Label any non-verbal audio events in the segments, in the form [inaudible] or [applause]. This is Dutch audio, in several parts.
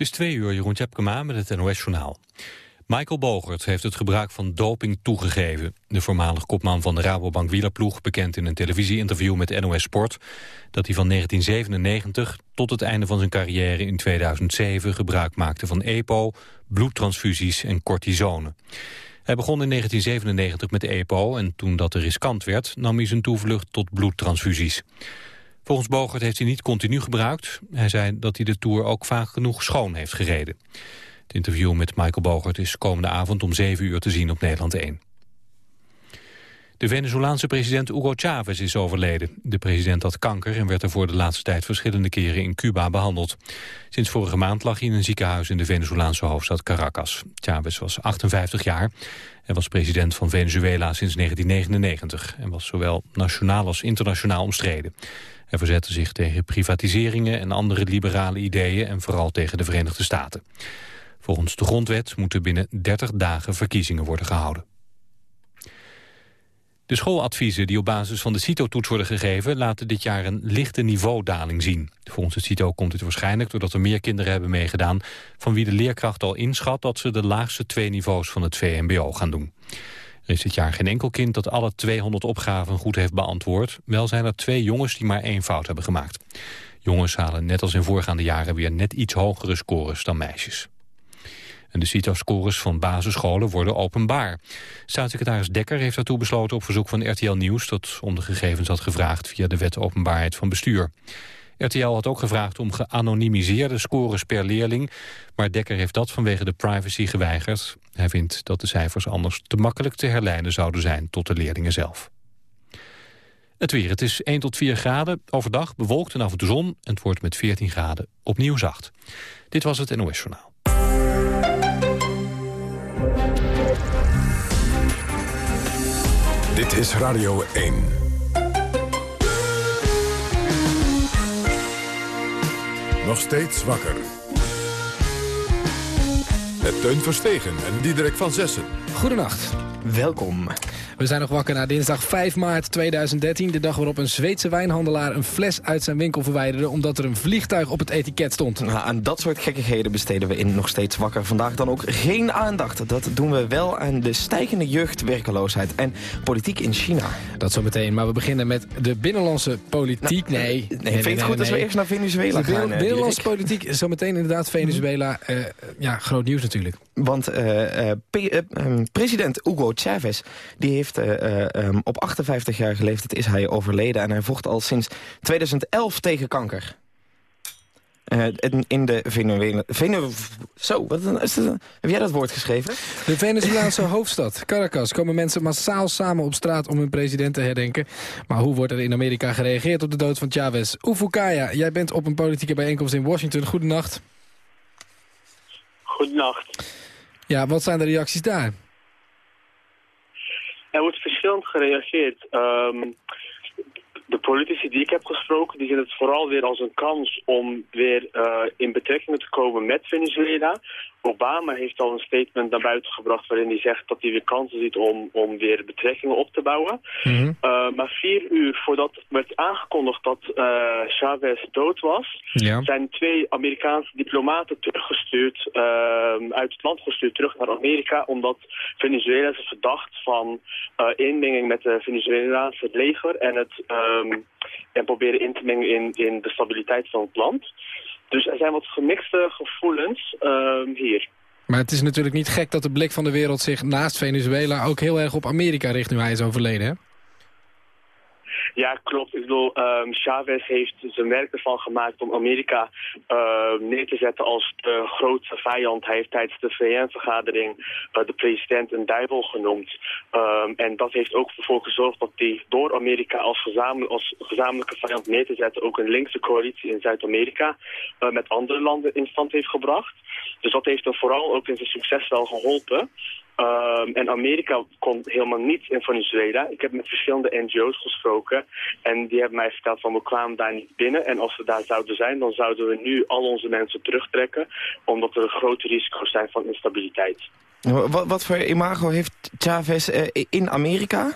Het is twee uur, Jeroen Tjepkema met het NOS-journaal. Michael Bogert heeft het gebruik van doping toegegeven. De voormalig kopman van de Rabobank wielerploeg bekent in een televisieinterview met NOS Sport... dat hij van 1997 tot het einde van zijn carrière in 2007 gebruik maakte van EPO, bloedtransfusies en cortisone. Hij begon in 1997 met EPO en toen dat te riskant werd... nam hij zijn toevlucht tot bloedtransfusies. Volgens Bogert heeft hij niet continu gebruikt. Hij zei dat hij de Tour ook vaak genoeg schoon heeft gereden. Het interview met Michael Bogert is komende avond om 7 uur te zien op Nederland 1. De Venezolaanse president Hugo Chavez is overleden. De president had kanker en werd er voor de laatste tijd verschillende keren in Cuba behandeld. Sinds vorige maand lag hij in een ziekenhuis in de Venezolaanse hoofdstad Caracas. Chavez was 58 jaar en was president van Venezuela sinds 1999... en was zowel nationaal als internationaal omstreden. Hij verzette zich tegen privatiseringen en andere liberale ideeën... en vooral tegen de Verenigde Staten. Volgens de grondwet moeten binnen 30 dagen verkiezingen worden gehouden. De schooladviezen die op basis van de CITO-toets worden gegeven... laten dit jaar een lichte niveaudaling zien. Volgens het CITO komt dit waarschijnlijk doordat er meer kinderen hebben meegedaan... van wie de leerkracht al inschat dat ze de laagste twee niveaus van het VMBO gaan doen. Er is dit jaar geen enkel kind dat alle 200 opgaven goed heeft beantwoord. Wel zijn er twee jongens die maar één fout hebben gemaakt. Jongens halen net als in voorgaande jaren weer net iets hogere scores dan meisjes. En de CITO-scores van basisscholen worden openbaar. Staatssecretaris Dekker heeft daartoe besloten op verzoek van RTL Nieuws... dat om de gegevens had gevraagd via de wet openbaarheid van bestuur. RTL had ook gevraagd om geanonimiseerde scores per leerling... maar Dekker heeft dat vanwege de privacy geweigerd. Hij vindt dat de cijfers anders te makkelijk te herleiden zouden zijn tot de leerlingen zelf. Het weer, het is 1 tot 4 graden, overdag bewolkt en af en toe zon... en het wordt met 14 graden opnieuw zacht. Dit was het NOS Journaal. Dit is Radio 1. Nog steeds wakker. Met Teun Verstegen en Diederik van Zessen. Goedenacht. Welkom. We zijn nog wakker na dinsdag 5 maart 2013. De dag waarop een Zweedse wijnhandelaar een fles uit zijn winkel verwijderde... omdat er een vliegtuig op het etiket stond. Nou, aan dat soort gekkigheden besteden we in Nog Steeds Wakker vandaag dan ook geen aandacht. Dat doen we wel aan de stijgende jeugdwerkeloosheid en politiek in China. Dat zo meteen, maar we beginnen met de binnenlandse politiek. Nou, nee, nee, nee, vind je het goed als we eerst naar Venezuela de gaan? De uh, binnenlandse politiek, zometeen inderdaad [laughs] Venezuela. Uh, ja, groot nieuws natuurlijk. Want uh, president Hugo Chavez, die heeft um, op 58 jaar leeftijd is hij overleden. En hij vocht al sinds 2011 tegen kanker. Uh, in de Venezuela... Venu zo, wat is dat? heb jij dat woord geschreven? De Venezolaanse [laughs] hoofdstad, Caracas, komen mensen massaal samen op straat om hun president te herdenken. Maar hoe wordt er in Amerika gereageerd op de dood van Chavez? Ufukaya, jij bent op een politieke bijeenkomst in Washington. Goedenacht. Goedenacht. Ja, wat zijn de reacties daar? Er wordt verschillend gereageerd. Um, de politici die ik heb gesproken, die zien het vooral weer als een kans om weer uh, in betrekkingen te komen met Venezuela. Obama heeft al een statement naar buiten gebracht waarin hij zegt dat hij weer kansen ziet om, om weer betrekkingen op te bouwen. Mm -hmm. uh, maar vier uur voordat werd aangekondigd dat uh, Chavez dood was, ja. zijn twee Amerikaanse diplomaten teruggestuurd, uit het land gestuurd, terug naar Amerika, omdat Venezuela is verdacht van inmenging met het Venezolaanse leger en het um, en proberen in te mengen in, in de stabiliteit van het land. Dus er zijn wat gemixte gevoelens uh, hier. Maar het is natuurlijk niet gek dat de blik van de wereld zich naast Venezuela ook heel erg op Amerika richt nu hij is overleden, hè? Ja, klopt. Ik bedoel, um, Chavez heeft zijn werk ervan gemaakt om Amerika uh, neer te zetten als de grootste vijand. Hij heeft tijdens de VN-vergadering uh, de president een duivel genoemd. Um, en dat heeft ook ervoor gezorgd dat hij door Amerika als, als gezamenlijke vijand neer te zetten... ook een linkse coalitie in Zuid-Amerika uh, met andere landen in stand heeft gebracht. Dus dat heeft hem vooral ook in zijn succes wel geholpen. Um, en Amerika kon helemaal niet in Venezuela. Ik heb met verschillende NGO's gesproken. En die hebben mij verteld van we kwamen daar niet binnen. En als we daar zouden zijn, dan zouden we nu al onze mensen terugtrekken. Omdat er grote risico's zijn van instabiliteit. Wat, wat voor imago heeft Chavez uh, in Amerika?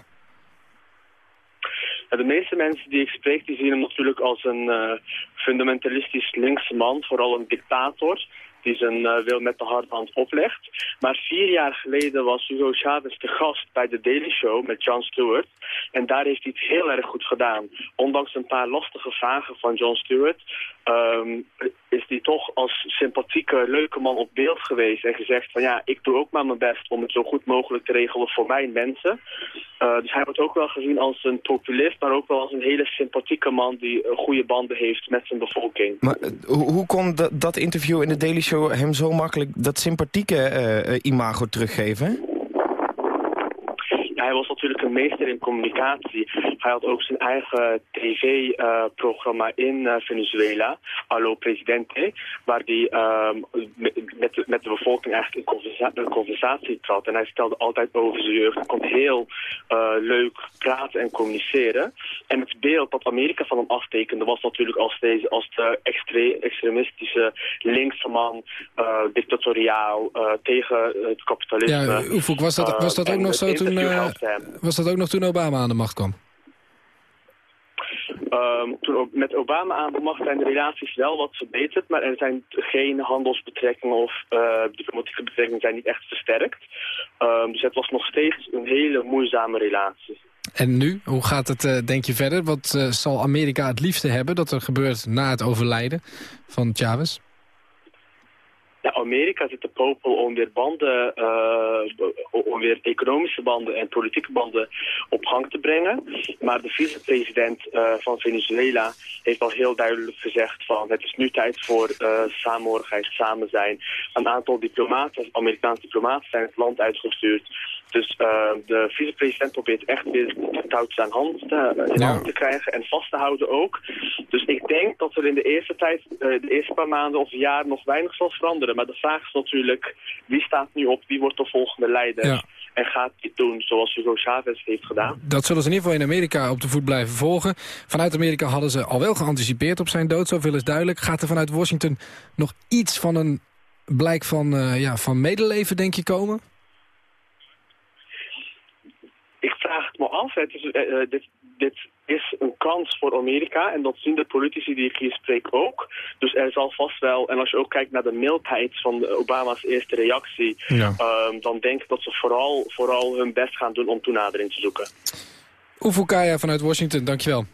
De meeste mensen die ik spreek, die zien hem natuurlijk als een uh, fundamentalistisch linkse man. Vooral een dictator die zijn wil met de hardhand oplegt. Maar vier jaar geleden was Hugo Chavez te gast bij The Daily Show met Jon Stewart. En daar heeft hij het heel erg goed gedaan. Ondanks een paar lastige vragen van Jon Stewart... Ehm, is hij toch als sympathieke, leuke man op beeld geweest en gezegd van ja, ik doe ook maar mijn best om het zo goed mogelijk te regelen voor mijn mensen. Uh, dus hij wordt ook wel gezien als een populist, maar ook wel als een hele sympathieke man die goede banden heeft met zijn bevolking. Maar uh, hoe, hoe kon dat, interview in de Daily Show hem zo makkelijk dat sympathieke imago teruggeven? Hij was natuurlijk een meester in communicatie. Hij had ook zijn eigen tv-programma in uh, Venezuela, Allo Presidente, waar hij uh, met, met de bevolking eigenlijk in conversa conversatie trad. En hij stelde altijd over zijn jeugd. Hij kon heel uh, leuk praten en communiceren. En het beeld dat Amerika van hem aftekende was natuurlijk als, deze, als de extre extremistische linkse man, uh, dictatoriaal, tegen het kapitalisme. Ja, was dat, was dat ook nog zo toen... Was dat ook nog toen Obama aan de macht kwam? Um, toen met Obama aan de macht zijn de relaties wel wat verbeterd, maar er zijn geen handelsbetrekkingen of uh, diplomatieke betrekkingen zijn niet echt versterkt. Um, dus het was nog steeds een hele moeizame relatie. En nu? Hoe gaat het, uh, denk je, verder? Wat uh, zal Amerika het liefste hebben dat er gebeurt na het overlijden van Chavez? Ja, Amerika zit te popel om weer banden, uh, om weer economische banden en politieke banden op gang te brengen. Maar de vicepresident uh, van Venezuela heeft al heel duidelijk gezegd van het is nu tijd voor uh, samenhorigheid, samen zijn. Een aantal diplomaten, Amerikaanse diplomaten zijn het land uitgestuurd. Dus de vicepresident probeert echt weer touwtjes aan hand te, in hand te krijgen en vast te houden ook. Dus ik denk dat er in de eerste tijd, de eerste paar maanden of jaar nog weinig zal veranderen. Maar de vraag is natuurlijk, wie staat nu op, wie wordt de volgende leider? Ja. En gaat dit doen zoals Hugo Chavez heeft gedaan? Dat zullen ze in ieder geval in Amerika op de voet blijven volgen. Vanuit Amerika hadden ze al wel geanticipeerd op zijn dood, zoveel is duidelijk. Gaat er vanuit Washington nog iets van een blijk van, uh, ja, van medeleven, denk je, komen? Ik vraag het me af. Het is, uh, dit, dit is een kans voor Amerika en dat zien de politici die ik hier spreek ook. Dus er zal vast wel, en als je ook kijkt naar de mildheid van Obama's eerste reactie, ja. um, dan denk ik dat ze vooral, vooral hun best gaan doen om toenadering te zoeken. Oefukaya vanuit Washington, dankjewel.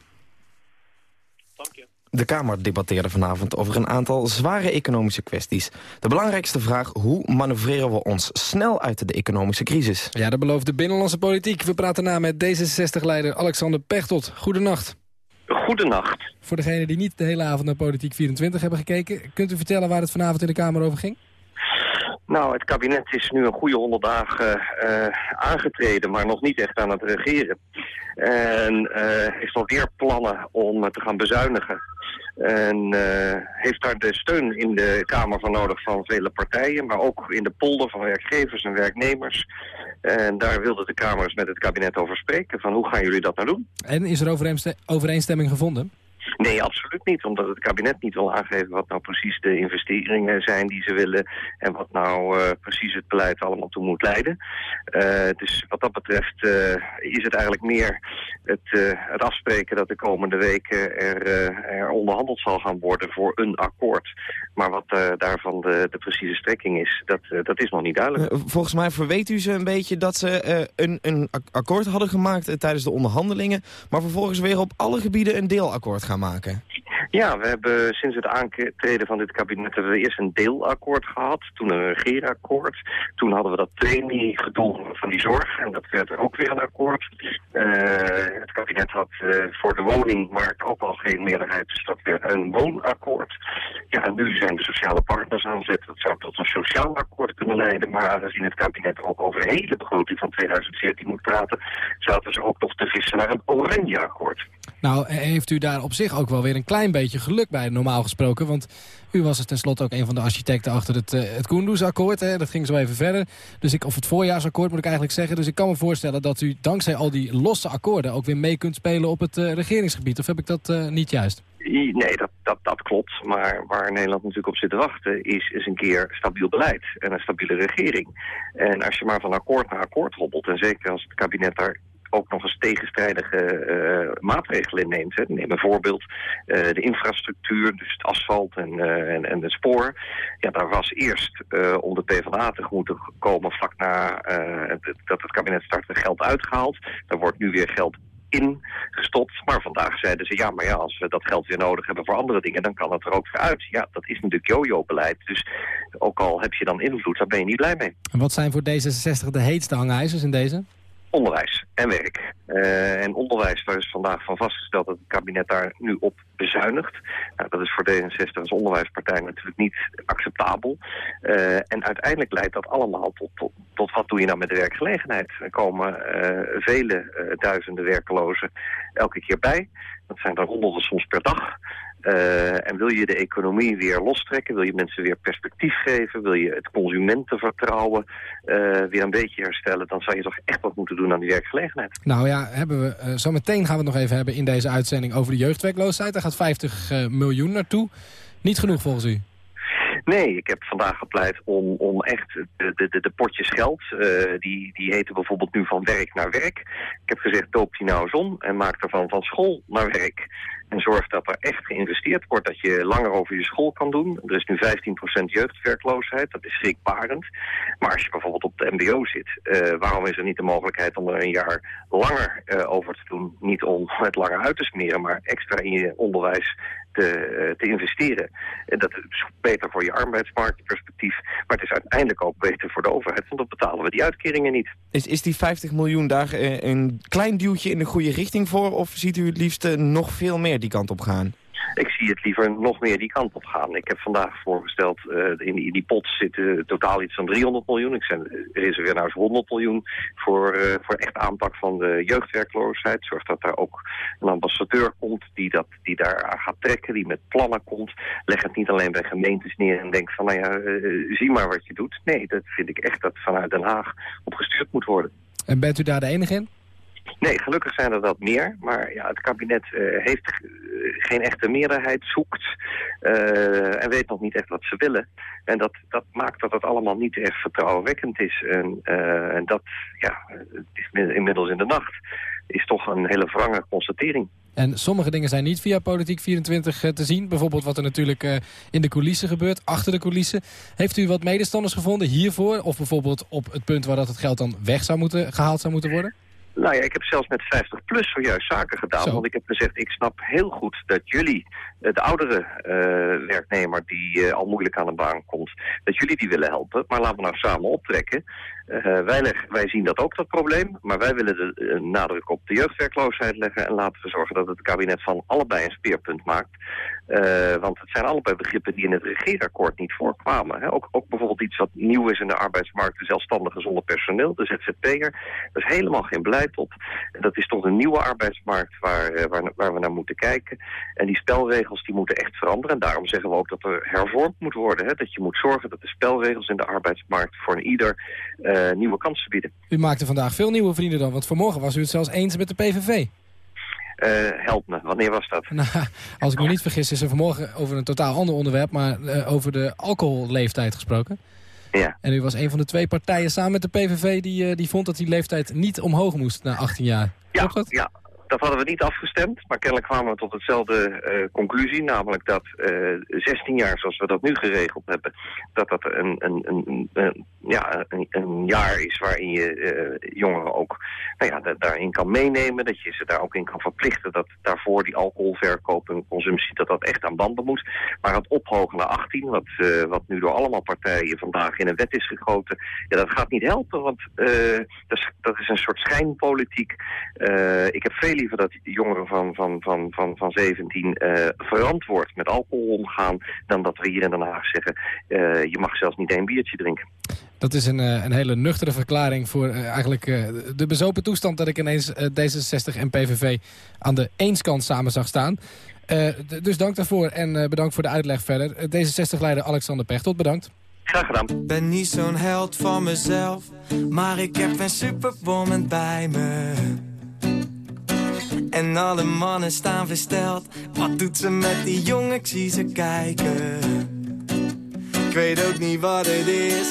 Dank je. De Kamer debatteerde vanavond over een aantal zware economische kwesties. De belangrijkste vraag, hoe manoeuvreren we ons snel uit de economische crisis? Ja, dat belooft de binnenlandse politiek. We praten na met D66-leider Alexander Pechtold. Goedenacht. Goedenacht. Voor degenen die niet de hele avond naar Politiek 24 hebben gekeken... kunt u vertellen waar het vanavond in de Kamer over ging? Nou, het kabinet is nu een goede honderd dagen uh, aangetreden, maar nog niet echt aan het regeren. En uh, heeft alweer plannen om te gaan bezuinigen. En uh, heeft daar de steun in de Kamer van nodig van vele partijen, maar ook in de polder van werkgevers en werknemers. En daar wilde de Kamer eens met het kabinet over spreken, van hoe gaan jullie dat nou doen? En is er overeenstemming gevonden? Nee, absoluut niet. Omdat het kabinet niet wil aangeven wat nou precies de investeringen zijn die ze willen. En wat nou uh, precies het beleid allemaal toe moet leiden. Uh, dus wat dat betreft uh, is het eigenlijk meer het, het, afspreken dat de komende weken er, er, onderhandeld zal gaan worden voor een akkoord. Maar wat daarvan de, de, precieze strekking is, dat, dat is nog niet duidelijk. Volgens mij verweet u ze een beetje dat ze een, een akkoord hadden gemaakt tijdens de onderhandelingen. Maar vervolgens weer op alle gebieden een deelakkoord maken. Ja, we hebben sinds het aantreden van dit kabinet hebben we eerst een deelakkoord gehad. Toen een regeerakkoord. Toen hadden we dat premiegedoe van die zorg. En dat werd ook weer een akkoord. Uh, het kabinet had uh, voor de woningmarkt ook al geen meerderheid. Dus dat werd een woonakkoord. Ja, en nu zijn de sociale partners aan zet. Dat zou tot een sociaal akkoord kunnen leiden. Maar aangezien het kabinet ook over de hele begroting van 2014 moet praten... zaten ze ook nog te vissen naar een oranje akkoord. Nou, heeft u daar op zich ook wel weer een klein beetje geluk bij, normaal gesproken. Want u was er tenslotte ook een van de architecten achter het, uh, het Kunduz-akkoord. Dat ging zo even verder. Dus ik, of het voorjaarsakkoord moet ik eigenlijk zeggen. Dus ik kan me voorstellen dat u dankzij al die losse akkoorden... ook weer mee kunt spelen op het uh, regeringsgebied. Of heb ik dat niet juist? Nee, dat, dat, dat klopt. Maar waar Nederland natuurlijk op zit te wachten... is, is een keer stabiel beleid en een stabiele regering. En als je maar van akkoord naar akkoord hobbelt... en zeker als het kabinet daar ook nog eens tegenstrijdige maatregelen neemt. Hè. Neem een voorbeeld, de infrastructuur, dus het asfalt en, en, en het spoor. Ja, daar was eerst om de PvdA tegemoet te komen vlak na dat het kabinet startte geld uitgehaald. Daar wordt nu weer geld ingestopt. Maar vandaag zeiden ze, ja, maar ja, als we dat geld weer nodig hebben voor andere dingen, dan kan het er ook weer uit. Ja, dat is natuurlijk jojo-beleid. Dus ook al heb je dan invloed, daar ben je niet blij mee. En wat zijn voor D66 de heetste hangijzers in deze? Onderwijs en werk. Uh, en onderwijs, daar is vandaag van vastgesteld dat het kabinet daar nu op bezuinigt. Nou, dat is voor D66 als onderwijspartij natuurlijk niet acceptabel. Uh, en uiteindelijk leidt dat allemaal tot, tot, wat doe je nou met de werkgelegenheid. Er komen uh, vele duizenden werkelozen elke keer bij. Dat zijn er honderden soms per dag. Uh, en wil je de economie weer lostrekken, wil je mensen weer perspectief geven, wil je het consumentenvertrouwen uh, weer een beetje herstellen, dan zou je toch echt wat moeten doen aan die werkgelegenheid. Nou ja, hebben we, uh, zometeen gaan we het nog even hebben in deze uitzending over de jeugdwerkloosheid. Daar gaat 50 miljoen naartoe. Niet genoeg volgens u? Nee, ik heb vandaag gepleit om, om echt de, de, de potjes geld, uh, die, die heten bijvoorbeeld nu van werk naar werk. Ik heb gezegd, doop die nou eens om en maak ervan van school naar werk. En zorg dat er echt geïnvesteerd wordt, dat je langer over je school kan doen. Er is nu 15% jeugdwerkloosheid, dat is schrikbarend. Maar als je bijvoorbeeld op de mbo zit, uh, waarom is er niet de mogelijkheid om er een jaar langer uh, over te doen? Niet om het langer uit te smeren, maar extra in je onderwijs te, uh, te investeren. En dat is beter voor je arbeidsmarktperspectief, maar het is uiteindelijk ook beter voor de overheid, want dan betalen we die uitkeringen niet. Is, is die 50 miljoen daar een klein duwtje in de goede richting voor, of ziet u het liefst nog veel meer die kant op gaan? Ik zie het liever nog meer die kant op gaan. Ik heb vandaag voorgesteld, uh, in, die, die pot zitten totaal iets van 300 miljoen. Ik reserveer nou eens 100 miljoen voor, voor echt aanpak van de jeugdwerkloosheid. Zorg dat daar ook een ambassadeur komt die, dat, die daar aan gaat trekken, die met plannen komt. Leg het niet alleen bij gemeentes neer en denk van, nou ja, zie maar wat je doet. Nee, dat vind ik echt dat vanuit Den Haag opgestuurd moet worden. En bent u daar de enige in? Nee, gelukkig zijn er dat meer. Maar ja, het kabinet uh, heeft geen echte meerderheid, zoekt uh, en weet nog niet echt wat ze willen. En dat, dat maakt dat het allemaal niet echt vertrouwenwekkend is. En, en dat, ja, is inmiddels in de nacht, is toch een hele wrange constatering. En sommige dingen zijn niet via Politiek 24 te zien. Bijvoorbeeld wat er natuurlijk in de coulissen gebeurt, achter de coulissen. Heeft u wat medestanders gevonden hiervoor? Of bijvoorbeeld op het punt waar dat het geld dan weg zou moeten, gehaald zou moeten worden? Nou ja, ik heb zelfs met 50 plus zojuist zaken gedaan. Zo. Want ik heb gezegd, ik snap heel goed dat jullie, de oudere uh, werknemer die uh, al moeilijk aan de baan komt, dat jullie die willen helpen. Maar laten we nou samen optrekken. Uh, wij, wij zien dat ook, dat probleem. Maar wij willen de nadruk op de jeugdwerkloosheid leggen. En laten we zorgen dat het kabinet van allebei een speerpunt maakt. Uh, want het zijn allebei begrippen die in het regeerakkoord niet voorkwamen. Hè. Ook, ook bijvoorbeeld iets wat nieuw is in de arbeidsmarkt, de zelfstandige zonder personeel, de ZZP'er. Dat is helemaal geen beleid op. Dat is toch een nieuwe arbeidsmarkt waar, waar, waar, we naar moeten kijken. En die spelregels die moeten echt veranderen. En daarom zeggen we ook dat er hervormd moet worden. Hè. Dat je moet zorgen dat de spelregels in de arbeidsmarkt voor ieder nieuwe kansen bieden. U maakte vandaag veel nieuwe vrienden dan, want vanmorgen was u het zelfs eens met de PVV. Uh, help me, wanneer was dat? Nou, als ik me niet vergis is er vanmorgen over een totaal ander onderwerp... maar uh, over de alcoholleeftijd gesproken. Ja. En u was een van de twee partijen samen met de PVV... die, uh, die vond dat die leeftijd niet omhoog moest na 18 jaar. Ja, dat? ja, dat hadden we niet afgestemd, maar kennelijk kwamen we tot hetzelfde conclusie. Namelijk dat uh, 16 jaar, zoals we dat nu geregeld hebben, dat dat een, een, een, een ja, een, jaar is waarin je uh, jongeren ook nou ja, da daarin kan meenemen. Dat je ze daar ook in kan verplichten dat daarvoor die alcoholverkoop en consumptie, dat dat echt aan banden moet. Maar het ophogen naar 18, wat, uh, wat nu door allemaal partijen vandaag in een wet is gegoten, ja, dat gaat niet helpen, want uh, dat, is, dat is een soort schijnpolitiek. ik heb veel liever dat jongeren van, van, van, van, van 17 uh, verantwoord met alcohol omgaan... dan dat we hier in Den Haag zeggen, je mag zelfs niet één biertje drinken. Dat is een, een hele nuchtere verklaring voor uh, eigenlijk de bezopen toestand... dat ik ineens D66 en PVV aan de eenskant samen zag staan. dus dank daarvoor en bedankt voor de uitleg verder. D66-leider Alexander Pechtold, bedankt. Graag gedaan. Ik ben niet zo'n held van mezelf, maar ik heb een superwoman bij me. En alle mannen staan versteld. Wat doet ze met die jongen? Ik zie ze kijken. Ik weet ook niet wat het is.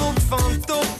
Klopt van top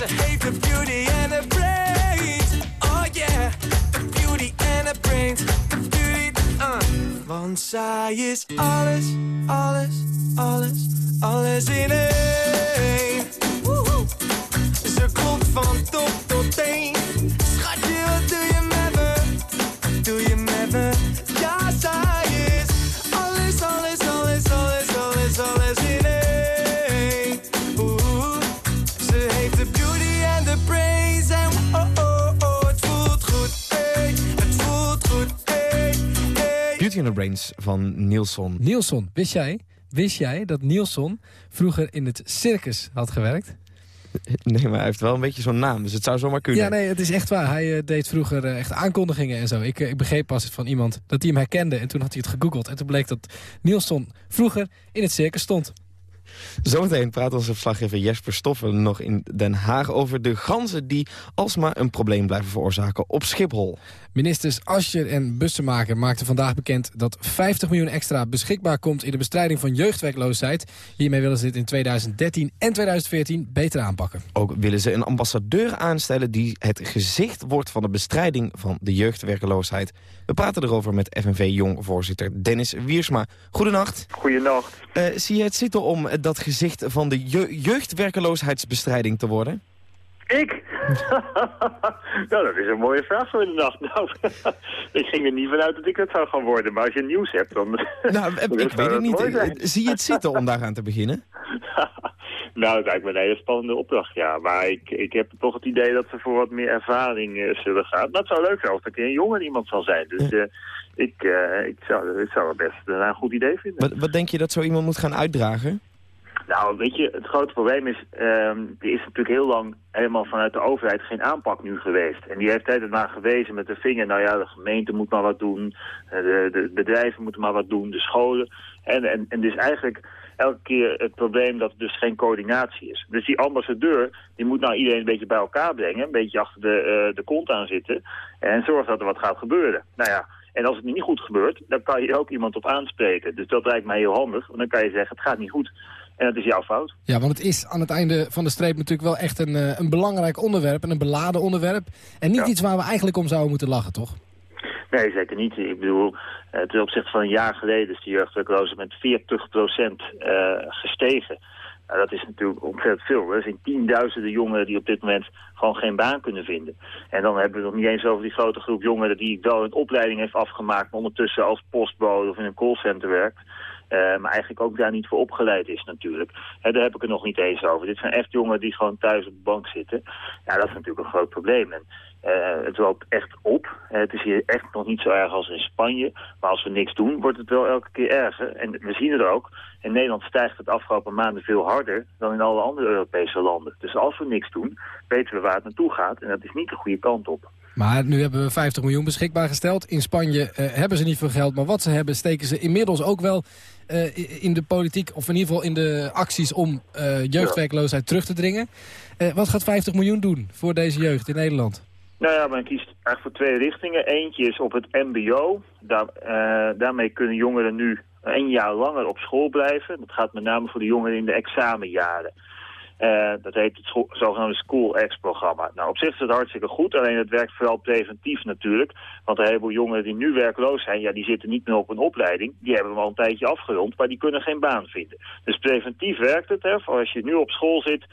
Ze heeft de beauty en de brains. Oh yeah, de beauty en de brains. De beauty, uh. Want zij is alles, alles, alles, alles in één. Woehoe. Ze klopt van top tot teen. And the Brains van Nielsen. Nielsen, wist jij, wist jij dat Nielsen vroeger in het circus had gewerkt? Nee, maar hij heeft wel een beetje zo'n naam, dus het zou zomaar kunnen. Ja, nee, het is echt waar. Hij eh, deed vroeger eh, echt aankondigingen en zo. Ik, eh, ik begreep pas van iemand dat hij hem herkende. En toen had hij het gegoogeld. En toen bleek dat Nielsen vroeger in het circus stond. Zometeen praat onze verslaggever Jesper Stoffen nog in Den Haag... over de ganzen die alsmaar een probleem blijven veroorzaken op Schiphol. Ministers Ascher en Bussemaker maakten vandaag bekend dat 50 miljoen extra beschikbaar komt in de bestrijding van jeugdwerkloosheid. Hiermee willen ze dit in 2013 en 2014 beter aanpakken. Ook willen ze een ambassadeur aanstellen die het gezicht wordt van de bestrijding van de jeugdwerkeloosheid. We praten erover met FNV Jong-voorzitter Dennis Wiersma. Goedenacht. Goedenacht. Uh, zie je het zitten om dat gezicht van de je jeugdwerkeloosheidsbestrijding te worden? Ik? [laughs] nou, dat is een mooie vraag voor de nacht. Nou, [laughs] ik ging er niet vanuit dat ik dat zou gaan worden. Maar als je nieuws hebt, dan... Nou, [laughs] ik weet het niet. Zie je het zitten om daaraan te beginnen? Nou, het lijkt me een hele spannende opdracht, ja. Maar ik, ik heb toch het idee dat ze voor wat meer ervaring uh, zullen gaan. Maar het zou leuk zijn als er een keer een jonger iemand zal zijn. Dus uh, ik, uh, ik, zou, ik zou het best een goed idee vinden. Wat, wat denk je dat zo iemand moet gaan uitdragen? Nou, weet je, het grote probleem is, um, er is natuurlijk heel lang helemaal vanuit de overheid geen aanpak nu geweest. En die heeft altijd maar gewezen met de vinger, nou ja, de gemeente moet maar wat doen, de, de bedrijven moeten maar wat doen, de scholen. En, en, en dus eigenlijk elke keer het probleem dat er dus geen coördinatie is. Dus die ambassadeur, die moet nou iedereen een beetje bij elkaar brengen, een beetje achter de, uh, de kont aan zitten en zorgen dat er wat gaat gebeuren. Nou ja, en als het niet goed gebeurt, dan kan je ook iemand op aanspreken. Dus dat lijkt mij heel handig, want dan kan je zeggen, het gaat niet goed. En dat is jouw fout. Ja, want het is aan het einde van de streep natuurlijk wel echt een, uh, een belangrijk onderwerp. En een beladen onderwerp. En niet ja. iets waar we eigenlijk om zouden moeten lachen, toch? Nee, zeker niet. Ik bedoel, uh, ten opzichte van een jaar geleden is de jeugdwerkloosheid met 40 procent uh, gestegen. Nou, dat is natuurlijk ontzettend veel. Er zijn tienduizenden jongeren die op dit moment gewoon geen baan kunnen vinden. En dan hebben we het nog niet eens over die grote groep jongeren die wel een opleiding heeft afgemaakt, maar ondertussen als postbode of in een callcenter werkt. Uh, maar eigenlijk ook daar niet voor opgeleid is natuurlijk. Hè, daar heb ik het nog niet eens over. Dit zijn echt jongeren die gewoon thuis op de bank zitten. Ja, dat is natuurlijk een groot probleem. En uh, het loopt echt op. Uh, het is hier echt nog niet zo erg als in Spanje. Maar als we niks doen, wordt het wel elke keer erger. En we zien het ook. In Nederland stijgt het afgelopen maanden veel harder dan in alle andere Europese landen. Dus als we niks doen, weten we waar het naartoe gaat. En dat is niet de goede kant op. Maar nu hebben we 50 miljoen beschikbaar gesteld. In Spanje hebben ze niet veel geld, maar wat ze hebben steken ze inmiddels ook wel uh, in de politiek... of in ieder geval in de acties om uh, jeugdwerkloosheid terug te dringen. wat gaat 50 miljoen doen voor deze jeugd in Nederland? Nou ja, men kiest eigenlijk voor twee richtingen. Eentje is op het mbo. Daar, daarmee kunnen jongeren nu een jaar langer op school blijven. Dat gaat met name voor de jongeren in de examenjaren. Uh, dat heet het zogenaamde School X-programma. Nou, op zich is het hartstikke goed, alleen het werkt vooral preventief natuurlijk. Want een heleboel jongeren die nu werkloos zijn, ja, die zitten niet meer op een opleiding. Die hebben we al een tijdje afgerond, maar die kunnen geen baan vinden. Dus preventief werkt het, hè. Als je nu op school zit,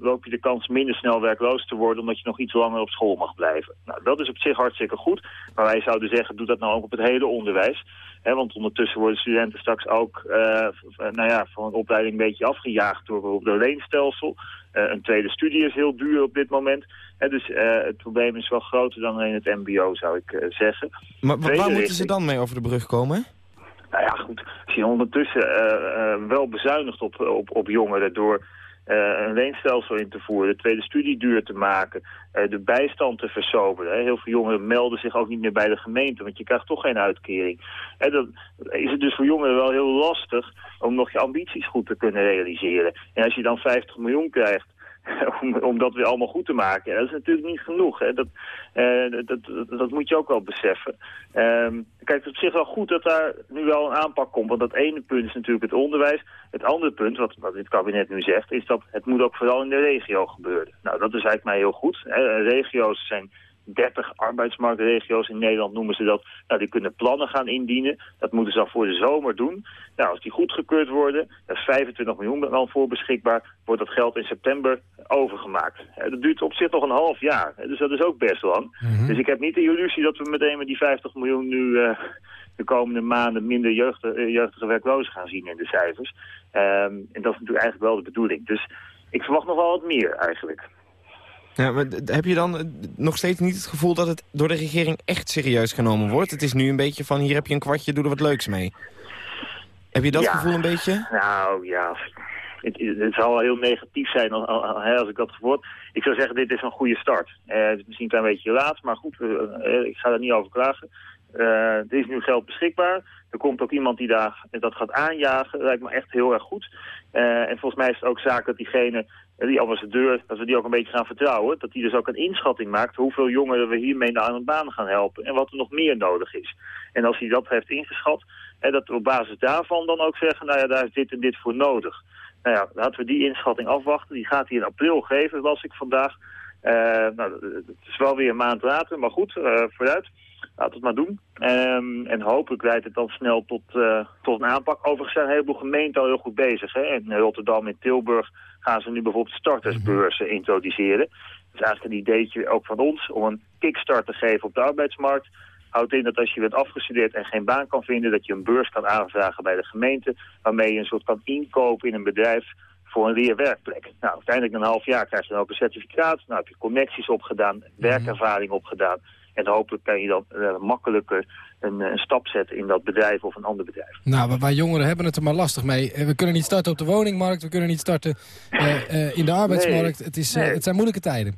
loop je de kans minder snel werkloos te worden... omdat je nog iets langer op school mag blijven. Nou, dat is op zich hartstikke goed. Maar wij zouden zeggen, doe dat nou ook op het hele onderwijs. Want ondertussen worden studenten straks ook uh, nou ja, van een opleiding een beetje afgejaagd door bijvoorbeeld een leenstelsel. Uh, een tweede studie is heel duur op dit moment. Hè, dus uh, het probleem is wel groter dan alleen het mbo, zou ik zeggen. Maar waar moeten ze dan mee over de brug komen? Nou ja, goed. Je ondertussen wel bezuinigt op, op, op jongeren door een leenstelsel in te voeren, de tweede studie duur te maken, uh, de bijstand te versoberen. Heel veel jongeren melden zich ook niet meer bij de gemeente, want je krijgt toch geen uitkering. En dan is het dus voor jongeren wel heel lastig om nog je ambities goed te kunnen realiseren. En als je dan 50 miljoen krijgt, [laughs] om, dat weer allemaal goed te maken. dat is natuurlijk niet genoeg. Hè. Dat, uh, dat, dat, dat, moet je ook wel beseffen. Um, kijk, het is op zich wel goed dat daar nu wel een aanpak komt. Want dat ene punt is natuurlijk het onderwijs. Het andere punt, wat, wat dit kabinet nu zegt, is dat het moet ook vooral in de regio gebeuren. Nou, dat is eigenlijk mij heel goed. Hè. Regio's zijn 30 arbeidsmarktregio's in Nederland noemen ze dat. Nou, die kunnen plannen gaan indienen. Dat moeten ze al voor de zomer doen. Nou, als die goedgekeurd worden, daar is 25 miljoen dan voor beschikbaar, wordt dat geld in september overgemaakt. Dat duurt op zich nog een half jaar, dus dat is ook best lang. Dus ik heb niet de illusie dat we meteen met die 50 miljoen nu uh, de komende maanden minder jeugdige, jeugdige werklozen gaan zien in de cijfers. Um, en dat is natuurlijk eigenlijk wel de bedoeling. Dus ik verwacht nog wel wat meer eigenlijk. Ja, maar heb je dan nog steeds niet het gevoel dat het door de regering echt serieus genomen wordt? Het is nu een beetje van, hier heb je een kwartje, doe er wat leuks mee. Heb je dat ja, gevoel een beetje? Nou ja, het, het zal wel heel negatief zijn als, als ik dat gevoel Ik zou zeggen, dit is een goede start. Uh, het is misschien een klein beetje laat, maar goed, uh, ik ga daar niet over klagen. Er is nu geld beschikbaar. Er komt ook iemand die daar, dat gaat aanjagen. Dat lijkt me echt heel erg goed. En volgens mij is het ook zaak dat diegene, die ambassadeur, dat we die ook een beetje gaan vertrouwen. Dat die dus ook een inschatting maakt hoeveel jongeren we hiermee naar een baan gaan helpen. En wat er nog meer nodig is. En als hij dat heeft ingeschat, en dat we op basis daarvan dan ook zeggen, nou ja, daar is dit en dit voor nodig. Nou ja, laten we die inschatting afwachten. Die gaat hij in april geven, las ik vandaag. Uh, nou, het is wel weer een maand later, maar goed, uh, vooruit. Laten we het maar doen. Um, en hopelijk leidt het dan snel tot, uh, tot een aanpak. Overigens zijn een heleboel gemeenten al heel goed bezig. Hè? In Rotterdam en Tilburg gaan ze nu bijvoorbeeld startersbeurzen introduceren. Dat is eigenlijk een ideetje ook van ons om een kickstart te geven op de arbeidsmarkt. Houdt in dat als je bent afgestudeerd en geen baan kan vinden... dat je een beurs kan aanvragen bij de gemeente... waarmee je een soort kan inkopen in een bedrijf voor een leerwerkplek. Nou, uiteindelijk een half jaar krijg je dan ook een certificaat. Nou heb je connecties opgedaan, werkervaring opgedaan... En hopelijk kan je dan uh, makkelijker een, een, stap zetten in dat bedrijf of een ander bedrijf. Nou, wij jongeren hebben het er maar lastig mee. We kunnen niet starten op de woningmarkt, we kunnen niet starten uh, uh, in de arbeidsmarkt. Nee, het, is, nee. het zijn moeilijke tijden.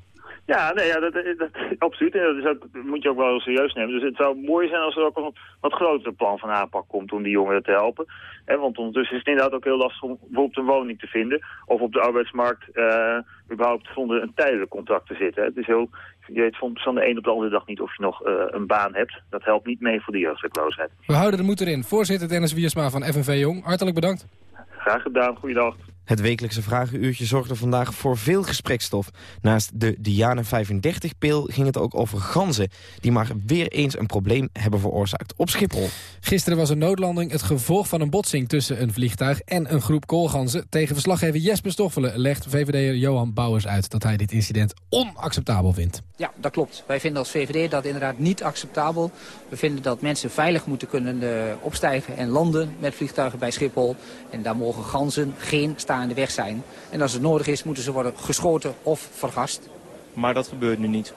Ja, nee, ja dat, dat, [laughs] absoluut. En dat, is ook, dat moet je ook wel serieus nemen. Dus het zou mooi zijn als er ook een wat groter plan van aanpak komt om die jongeren te helpen. En want ondertussen is het inderdaad ook heel lastig om bijvoorbeeld een woning te vinden. Of op de arbeidsmarkt uh, überhaupt zonder een tijdelijk contract te zitten. Het is heel, je weet van de een op de andere dag niet of je nog uh, een baan hebt. Dat helpt niet mee voor de jeugdwerkloosheid. We houden de moed erin. Voorzitter Dennis Wiersma van FNV Jong, hartelijk bedankt. Graag gedaan, goeiedag. Het wekelijkse vragenuurtje zorgde vandaag voor veel gesprekstof. Naast de Diana 35-pil ging het ook over ganzen... die maar weer eens een probleem hebben veroorzaakt op Schiphol. Gisteren was een noodlanding het gevolg van een botsing tussen een vliegtuig en een groep koolganzen. Tegen verslaggever Jesper Stoffelen legt VVD'er Johan Bouwers uit dat hij dit incident onacceptabel vindt. Ja, dat klopt. Wij vinden als VVD dat inderdaad niet acceptabel. We vinden dat mensen veilig moeten kunnen uh, opstijgen en landen met vliegtuigen bij Schiphol. En daar mogen ganzen geen staande weg zijn. En als het nodig is, moeten ze worden geschoten of vergast. Maar dat gebeurt nu niet.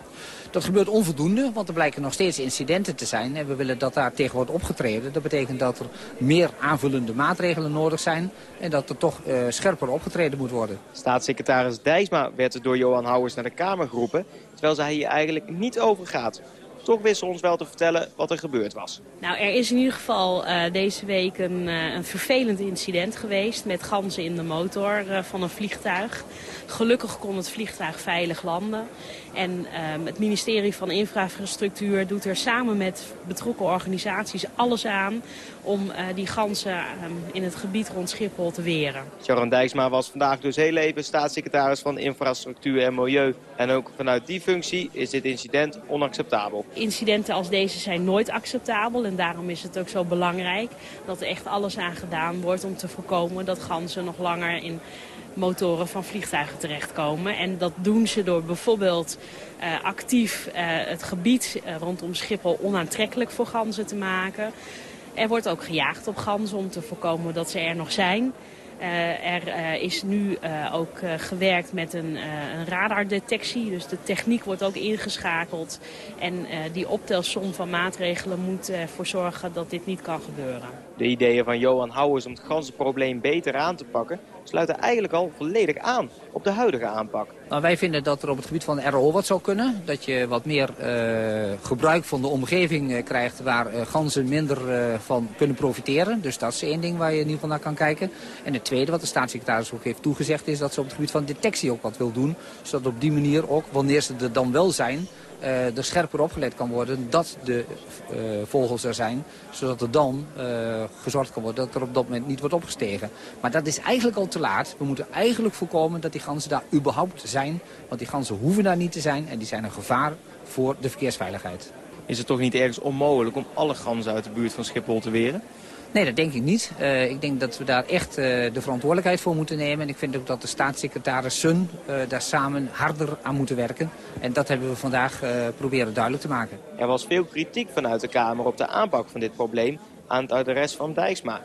Dat gebeurt onvoldoende, want er blijken nog steeds incidenten te zijn. En we willen dat daar tegen wordt opgetreden. Dat betekent dat er meer aanvullende maatregelen nodig zijn. En dat er toch uh, scherper opgetreden moet worden. Staatssecretaris Dijsma werd door Johan Houwers naar de Kamer geroepen. Terwijl zij hier eigenlijk niet over gaat. Toch wist ze ons wel te vertellen wat er gebeurd was. Nou, er is in ieder geval uh, deze week een, uh, een, vervelend incident geweest met ganzen in de motor uh, van een vliegtuig. Gelukkig kon het vliegtuig veilig landen. En ehm, het ministerie van Infrastructuur doet er samen met betrokken organisaties alles aan om die ganzen ehm, in het gebied rond Schiphol te weren. Sharon Dijksma was vandaag dus heel even staatssecretaris van Infrastructuur en Milieu. En ook vanuit die functie is dit incident onacceptabel. Incidenten als deze zijn nooit acceptabel en daarom is het ook zo belangrijk dat er echt alles aan gedaan wordt om te voorkomen dat ganzen nog langer in motoren van vliegtuigen terechtkomen. En dat doen ze door bijvoorbeeld uh, actief uh, het gebied uh, rondom Schiphol onaantrekkelijk voor ganzen te maken. Er wordt ook gejaagd op ganzen om te voorkomen dat ze er nog zijn. Uh, er uh, is nu uh, ook gewerkt met een, een, radardetectie. Dus de techniek wordt ook ingeschakeld. En die optelsom van maatregelen moet ervoor zorgen dat dit niet kan gebeuren. De ideeën van Johan Houwers om het ganzenprobleem beter aan te pakken... sluiten eigenlijk al volledig aan op de huidige aanpak. Wij vinden dat er op het gebied van RO wat zou kunnen. Dat je wat meer uh, gebruik van de omgeving uh, krijgt waar uh, ganzen minder van kunnen profiteren. Dus dat is één ding waar je in ieder geval naar kan kijken. En het tweede wat de staatssecretaris ook heeft toegezegd is dat ze op het gebied van detectie ook wat wil doen. Zodat op die manier ook, wanneer ze er dan wel zijn, er scherper opgelet kan worden dat de uh, vogels er zijn. Zodat er dan uh, gezorgd kan worden dat er op dat moment niet wordt opgestegen. Maar dat is eigenlijk al te laat. We moeten eigenlijk voorkomen dat die ganzen daar überhaupt zijn. Want die ganzen hoeven daar niet te zijn en die zijn een gevaar voor de verkeersveiligheid. Is het toch niet ergens onmogelijk om alle ganzen uit de buurt van Schiphol te weren? Nee, dat denk ik niet. Uh, ik denk dat we daar echt uh, de verantwoordelijkheid voor moeten nemen. En ik vind ook dat de staatssecretarissen uh, daar samen harder aan moeten werken. En dat hebben we vandaag proberen duidelijk te maken. Er was veel kritiek vanuit de Kamer op de aanpak van dit probleem aan het adres van Dijksma.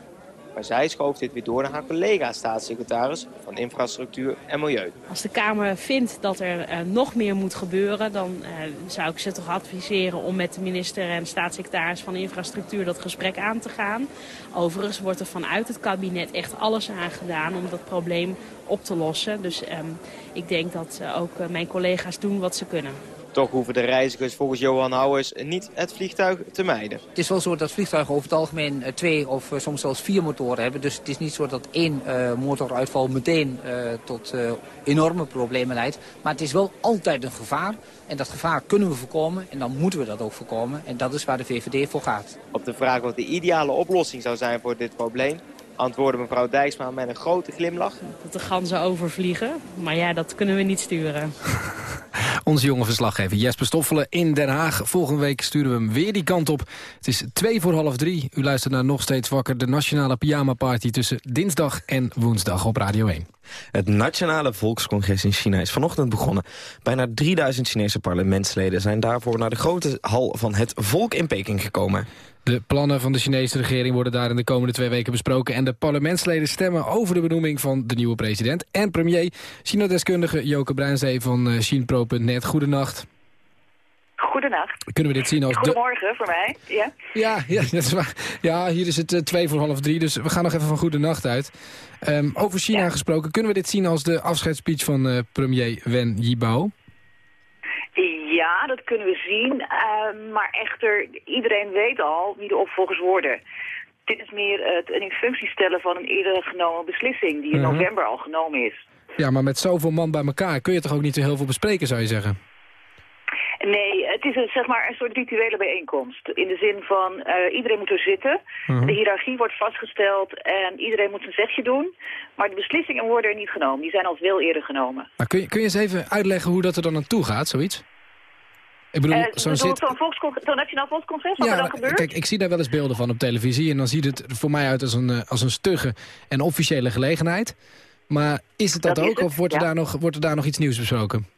Maar zij schoof dit weer door naar haar collega-staatssecretaris van Infrastructuur en Milieu. Als de Kamer vindt dat er uh, nog meer moet gebeuren... dan uh, zou ik ze toch adviseren om met de minister en staatssecretaris van Infrastructuur... dat gesprek aan te gaan. Overigens wordt er vanuit het kabinet echt alles aan gedaan om dat probleem op te lossen. Dus um, ik denk dat uh, ook mijn collega's doen wat ze kunnen. Toch hoeven de reizigers volgens Johan Houwers niet het vliegtuig te mijden. Het is wel zo dat vliegtuigen over het algemeen twee of soms zelfs vier motoren hebben. Dus het is niet zo dat één uh, motoruitval meteen uh, tot uh, enorme problemen leidt. Maar het is wel altijd een gevaar. En dat gevaar kunnen we voorkomen en dan moeten we dat ook voorkomen. En dat is waar de VVD voor gaat. Op de vraag wat de ideale oplossing zou zijn voor dit probleem antwoordde mevrouw Dijksma met een grote glimlach. Dat de ganzen overvliegen, maar ja, dat kunnen we niet sturen. [laughs] Onze jonge verslaggever Jesper Stoffelen in Den Haag. Volgende week sturen we hem weer die kant op. Het is twee voor half drie. U luistert naar Nog Steeds Wakker, de nationale pyjama party... tussen dinsdag en woensdag op Radio 1. Het Nationale Volkscongres in China is vanochtend begonnen. Bijna 3000 Chinese parlementsleden zijn daarvoor naar de grote hal van het volk in Peking gekomen. De plannen van de Chinese regering worden daar in de komende twee weken besproken... en de parlementsleden stemmen over de benoeming van de nieuwe president en premier. China-deskundige Joke Bruinzee van Chinpro.net. Goedenacht. Goedenacht. Kunnen we dit zien als... Goedemorgen voor mij, ja. Ja, ja, dat is waar. ja hier is het uh, twee voor half drie, dus we gaan nog even van goedenacht uit. Um, over China ja. gesproken, kunnen we dit zien als de afscheidsspeech van uh, premier Wen Jiabao? Ja, dat kunnen we zien. Uh, maar echter, iedereen weet al wie de opvolgers worden. Dit is meer het in functie stellen van een eerder genomen beslissing... die in uh -huh. november al genomen is. Ja, maar met zoveel man bij elkaar kun je toch ook niet heel veel bespreken, zou je zeggen? Nee, het is een, zeg maar een soort rituele bijeenkomst. In de zin van, eh, iedereen moet er zitten. Mhm. De hiërarchie wordt vastgesteld en iedereen moet zijn zegje doen. Maar de beslissingen worden er niet genomen. Die zijn al veel eerder genomen. Maar kun je, kun je eens even uitleggen hoe dat er dan naartoe gaat, zoiets? Ik bedoel, Eh, zo'n zit... Zo'n nationaal volkscongres, wat er dan gebeurt? Kijk, ik zie daar wel eens beelden van op televisie... en dan ziet het voor mij uit als een, eh, als een stugge en officiële gelegenheid. Maar is het dat, ook, het, of wordt er, ja. daar nog, wordt er daar nog iets nieuws besproken?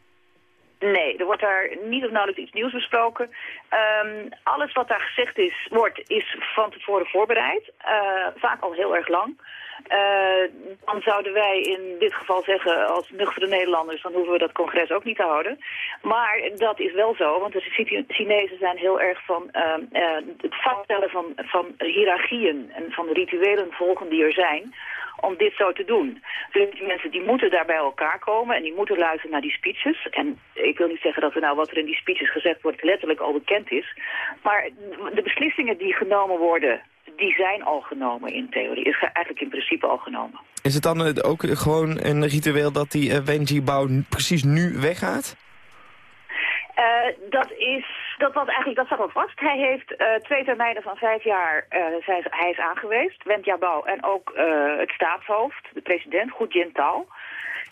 Nee, er wordt daar niet of nauwelijks iets nieuws besproken. Ehm, alles wat daar gezegd is, wordt, is van tevoren voorbereid. Eh, vaak al heel erg lang. Eh, dan zouden wij in dit geval zeggen, als nuchtere Nederlanders, dan hoeven we dat congres ook niet te houden. Maar dat is wel zo, want de Chi- Chinezen zijn heel erg van ehm, eh, het vaststellen van, van hiërarchieën en van de rituelen volgen die er zijn om dit zo te doen. Dus die mensen die moeten daar bij elkaar komen en die moeten luisteren naar die speeches. En ik wil niet zeggen dat er nou wat er in die speeches gezegd wordt letterlijk al bekend is. Maar de beslissingen die genomen worden, die zijn al genomen in theorie. Is eigenlijk in principe al genomen. Is het dan eh, ook gewoon een ritueel dat die uh, Wen Jiabao n- precies nu weggaat? Eh, dat is, dat was eigenlijk, dat staat al vast. Hij heeft eh, twee termijnen van vijf jaar, eh, zijn, hij is aangeweest, Wen Jiabao en ook eh, het staatshoofd, de president, Hu Jintao.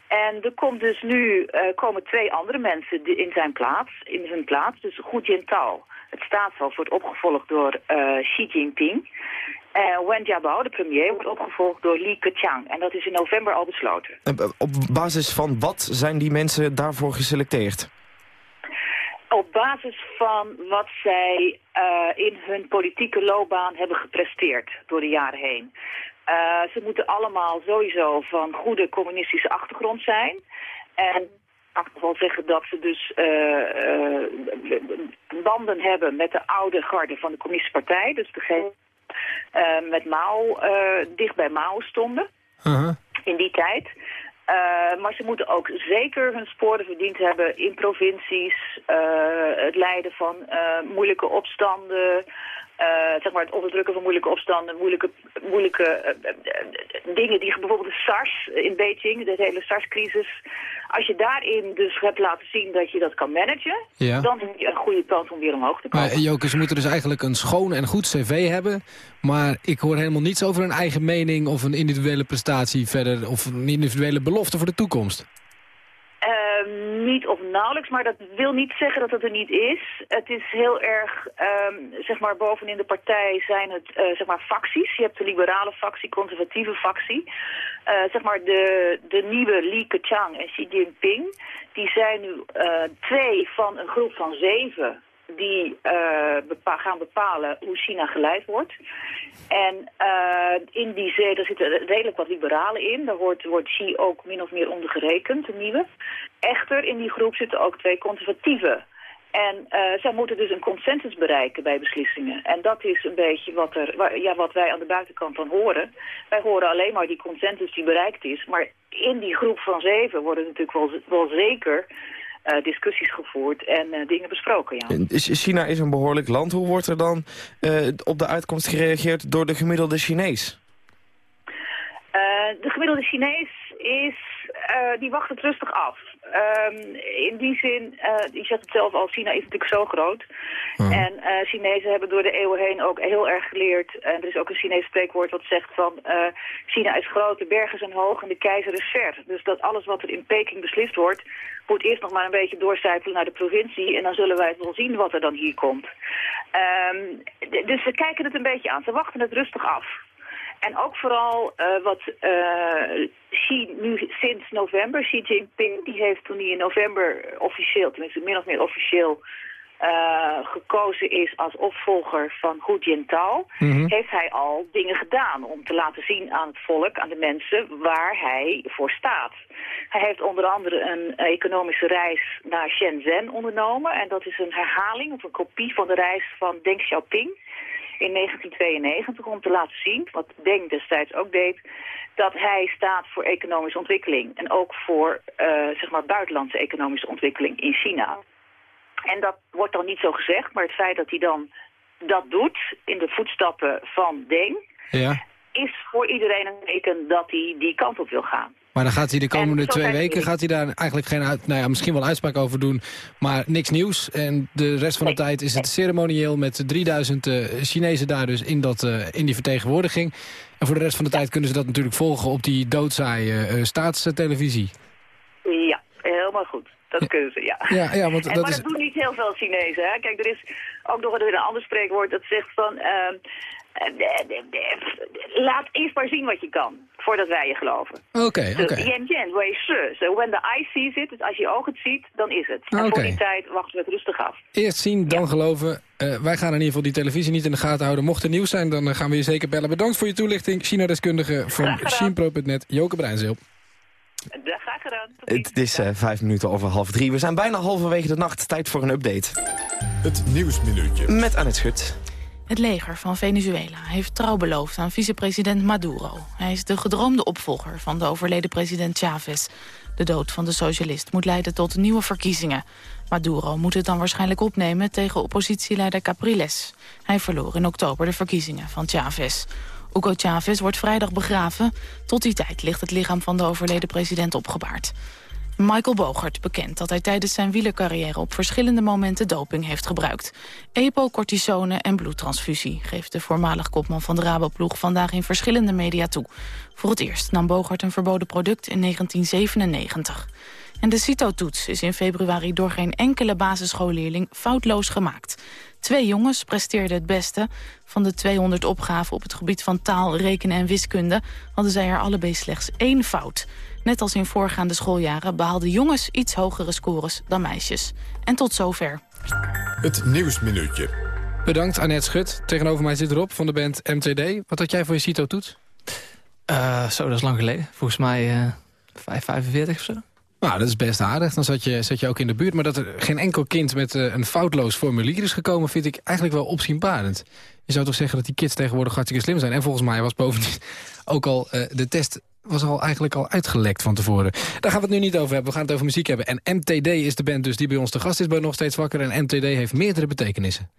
En er komt dus nu, eh, komen twee andere mensen in zijn plaats, in zijn plaats. Dus Hu Jintao, het staatshoofd, wordt opgevolgd door eh, Xi Jinping. En Wen Jiabao, de premier, wordt opgevolgd door Li Keqiang. En dat is in november al besloten. Eh, Op basis van wat zijn die mensen daarvoor geselecteerd? Op basis van wat zij eh, in hun politieke loopbaan hebben gepresteerd door de jaren heen. Eh, ze moeten allemaal sowieso van goede communistische achtergrond zijn. En ik wel zeggen dat ze dus eh, eh, banden hebben met de oude garde van de communistische partij. Dus degene eh, met Mao, dicht bij Mao stonden in die tijd. Uh, maar ze moeten ook zeker hun sporen verdiend hebben in provincies. Uh, het leiden van uh, moeilijke opstanden. Zeg maar het onderdrukken van moeilijke opstanden. Moeilijke, moeilijke dingen die bijvoorbeeld de SARS in Beijing, de hele SARS-crisis. Als je daarin dus hebt laten zien dat je dat kan managen, Ja. dan heb je een goede kans om weer omhoog te komen. Maar Joke, ze moeten dus eigenlijk een schoon en goed cv hebben. Maar ik hoor helemaal niets over een eigen mening of een individuele prestatie verder. Of een individuele belofte voor de toekomst. Uh, niet of nauwelijks, maar dat wil niet zeggen dat het er niet is. Het is heel erg, um, zeg maar, bovenin de partij zijn het, uh, zeg maar, facties. Je hebt de liberale factie, conservatieve factie. Uh, zeg maar, de, de nieuwe Li Keqiang en Xi Jinping, die zijn nu twee van een groep van zeven die gaan bepalen hoe China geleid wordt. En in die zee, zitten redelijk wat liberalen in. Daar wordt, wordt Xi ook min of meer onder gerekend, de nieuwe. Echter, in die groep zitten ook twee conservatieven. En uh, zij moeten dus een consensus bereiken bij beslissingen. En dat is een beetje wat, er, ja, wat wij aan de buitenkant van horen. Wij horen alleen maar die consensus die bereikt is. Maar in die groep van zeven worden natuurlijk wel, wel zeker uh, discussies gevoerd en uh, dingen besproken. Ja. China is een behoorlijk land. Hoe wordt er dan op de uitkomst gereageerd door de gemiddelde Chinees? de gemiddelde Chinees is, die wacht het rustig af. Um, in die zin, je zegt het zelf al, China is natuurlijk zo groot. Hmm. En Chinezen hebben door de eeuwen heen ook heel erg geleerd. En er is ook een Chinees spreekwoord wat zegt van... China is groot, de bergen zijn hoog en de keizer is ver. Dus dat alles wat er in Peking beslist wordt moet eerst nog maar een beetje doorcijpelen naar de provincie. En dan zullen wij het wel zien wat er dan hier komt. Um, dus ze kijken het een beetje aan. Ze wachten het rustig af. En ook vooral uh, wat uh, Xi nu sinds november, Xi Jinping, die heeft toen hij in november officieel, tenminste min of meer officieel, uh, gekozen is als opvolger van Hu Jintao, mm -hmm. heeft hij al dingen gedaan om te laten zien aan het volk, aan de mensen, waar hij voor staat. Hij heeft onder andere een economische reis naar Shenzhen ondernomen. En dat is een herhaling of een kopie van de reis van Deng Xiaoping in 1992 om te laten zien, wat Deng destijds ook deed, dat hij staat voor economische ontwikkeling. En ook voor uh, zeg maar buitenlandse economische ontwikkeling in China. En dat wordt dan niet zo gezegd, maar het feit dat hij dan dat doet in de voetstappen van Deng... Ja. is voor iedereen een teken dat hij die kant op wil gaan. Maar dan gaat hij de komende twee weken... gaat hij daar eigenlijk geen uit, nou ja, misschien wel uitspraak over doen... maar niks nieuws. En de rest van de tijd is het ceremonieel... met 3000 eh, Chinezen daar dus in, dat, eh, in die vertegenwoordiging. En voor de rest van de tijd kunnen ze dat natuurlijk volgen... op die doodzaaie eh, staatstelevisie. Ja, helemaal goed. Dat kunnen ze, ja. Ja, ja, want en, dat maar is... dat doen niet heel veel Chinezen. Hè? Kijk, er is ook nog een ander spreekwoord dat zegt van... ehm, eh, laat eerst maar zien wat je kan, voordat wij je geloven. Oké, Dus oké. yen yen, wei shi. So when the eye sees it, dus als je oog het ziet, dan is het. En Oké. voor die tijd wachten we het rustig af. Eerst zien, dan geloven. Eh, wij gaan in ieder geval die televisie niet in de gaten houden. Mocht er nieuws zijn, dan eh, gaan we je zeker bellen. Bedankt voor je toelichting. China-deskundige van. Chinpro.net, Joke Bruinzeel. Dag, graag gedaan. Het is eh, vijf minuten over half drie. We zijn bijna halverwege de nacht. Tijd voor een update. Het Nieuwsminuutje. Met Annette Schut. Het leger van Venezuela heeft trouw beloofd aan vicepresident Maduro. Hij is de gedroomde opvolger van de overleden president Chavez. De dood van de socialist moet leiden tot nieuwe verkiezingen. Maduro moet het dan waarschijnlijk opnemen tegen oppositieleider Capriles. Hij verloor in oktober de verkiezingen van Chavez. Hugo Chavez wordt vrijdag begraven. Tot die tijd ligt het lichaam van de overleden president opgebaard. Michael Bogert bekend dat hij tijdens zijn wielercarrière op verschillende momenten doping heeft gebruikt. EPO, cortisone en bloedtransfusie geeft de voormalig kopman van de Raboploeg vandaag in verschillende media toe. Voor het eerst nam Bogert een verboden product in 1997. En de CITO-toets is in februari door geen enkele basisschoolleerling foutloos gemaakt. Twee jongens presteerden het beste. Van de 200 opgaven op het gebied van taal, rekenen en wiskunde... hadden zij er allebei slechts één fout. Net als in voorgaande schooljaren behaalden jongens iets hogere scores dan meisjes. En tot zover. Het Nieuwsminuutje. Bedankt, Annette Schut. Tegenover mij zit Rob van de band MTD. Wat had jij voor je CITO-toets? Eh, zo, dat is lang geleden. Volgens mij eh 5, 45 of zo. Nou, dat is best aardig. Dan zat je, zat je ook in de buurt. Maar dat er geen enkel kind met eh, een foutloos formulier is gekomen... vind ik eigenlijk wel opzienbarend. Je zou toch zeggen dat die kids tegenwoordig hartstikke slim zijn. En volgens mij was bovendien ook al eh, de test was al eigenlijk al uitgelekt van tevoren. Daar gaan we het nu niet over hebben. We gaan het over muziek hebben. En MTD is de band dus die bij ons te gast is bij Nog Steeds Wakker. En MTD heeft meerdere betekenissen.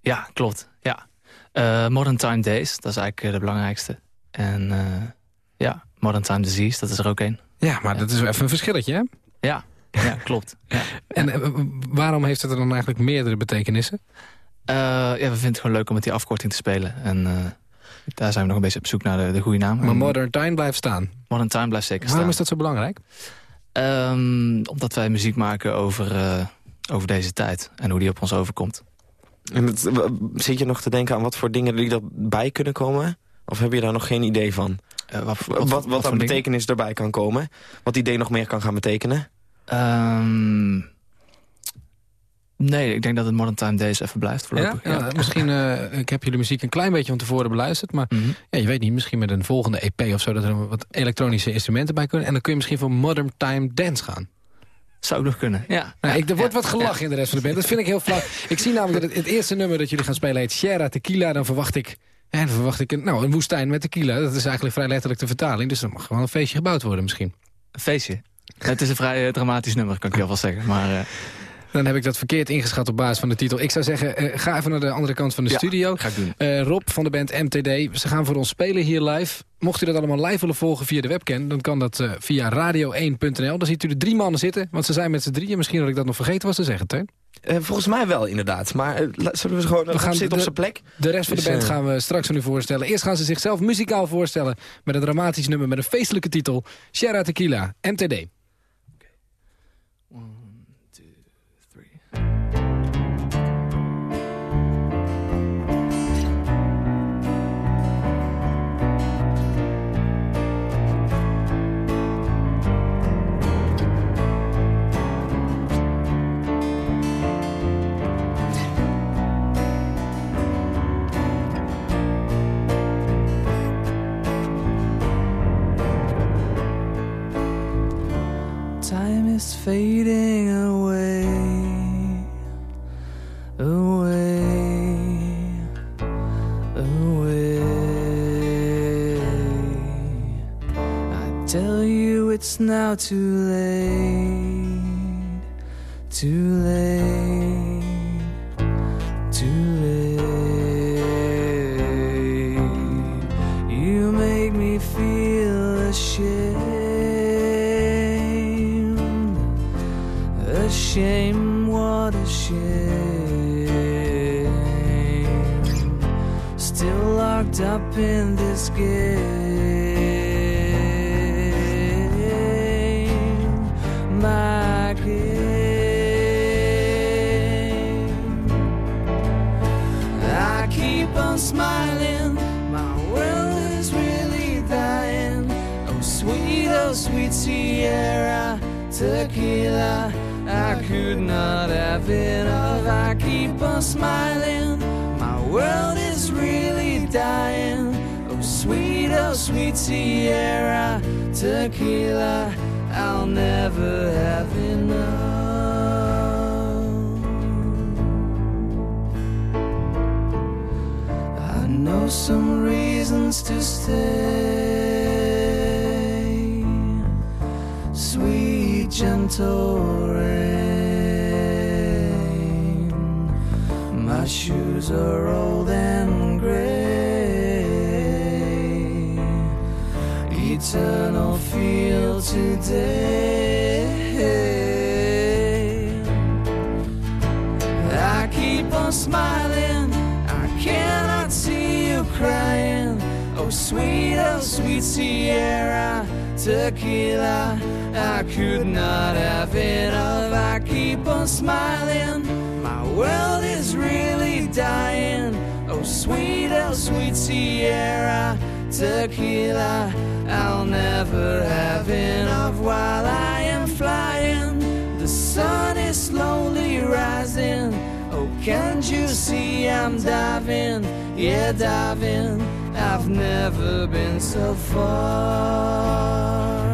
Ja, klopt. Ja. Eh, Modern Time Days, dat is eigenlijk eh, de belangrijkste. En eh, ja, Modern Time Disease, dat is er ook een. Ja, maar dat is wel even een verschilletje, hè? Ja, ja klopt. Ja. [laughs] En waarom heeft het er dan eigenlijk meerdere betekenissen? Ja, we vinden het gewoon leuk om met die afkorting te spelen. En daar zijn we nog een beetje op zoek naar de, de goede naam. Maar Modern Time blijft staan. Modern Time blijft zeker Waarom staan. is dat zo belangrijk? Ehm, omdat wij muziek maken over, eh, over deze tijd. En hoe die op ons overkomt. En het- zit je nog te denken aan wat voor dingen die erbij kunnen komen? Of heb je daar nog geen idee van? Eh, wat, Wat, wat, aan dingen? betekenis erbij kan komen? Wat die idee nog meer kan gaan betekenen? Ehm, nee, ik denk dat het Modern Time Days even blijft voorlopig. Ja? Ja, misschien, eh, ik heb jullie muziek een klein beetje van tevoren beluisterd. Maar Mhm. ja, je weet niet, misschien met een volgende EP of zo... dat er wat elektronische instrumenten bij kunnen. En dan kun je misschien voor Modern Time Dance gaan. Zou ook nog kunnen, ja. Nou, ik, er wordt Ja. wat gelachen in de rest van de band. Dat vind ik heel flauw. Ik zie namelijk dat het, het eerste nummer dat jullie gaan spelen heet Sierra Tequila. Dan verwacht ik, ja, dan verwacht ik een, nou, een woestijn met tequila. Dat is eigenlijk vrij letterlijk de vertaling. Dus er mag gewoon een feestje gebouwd worden misschien. Een feestje. Het is een vrij eh, dramatisch nummer, kan ik je alvast zeggen. Maar eh, Dan heb ik dat verkeerd ingeschat op basis van de titel. Ik zou zeggen, eh, ga even naar de andere kant van de Ja, studio. ga ik doen. Eh, Rob van de band MTD. Ze gaan voor ons spelen hier live. Mocht u dat allemaal live willen volgen via de webcam... dan kan dat eh, via radio1.nl. Dan ziet u de drie mannen zitten, want ze zijn met z'n drieën. Misschien dat ik dat nog vergeten was te zeggen, Teun. Eh, volgens mij wel, inderdaad. Maar la- zullen we gewoon we gaan zitten op zijn plek? De rest van de Dus, band gaan we straks aan u voorstellen. Eerst gaan ze zichzelf muzikaal voorstellen... met een dramatisch nummer met een feestelijke titel. Sierra Tequila, MTD. Fading away, away, away. I tell you it's now too late, too late, up in this game. Tequila. I'll never have enough. I know some reasons to stay. Sweet, gentle rain. My shoes are today. I keep on smiling. I cannot see you crying. Oh, sweet, oh, sweet Sierra tequila. I could not have enough. I keep on smiling. My world is really dying. Oh, sweet, oh, sweet Sierra tequila. I'll never have enough while I am flying. The sun is slowly rising. Oh, can't you see I'm diving? Yeah, diving. I've never been so far.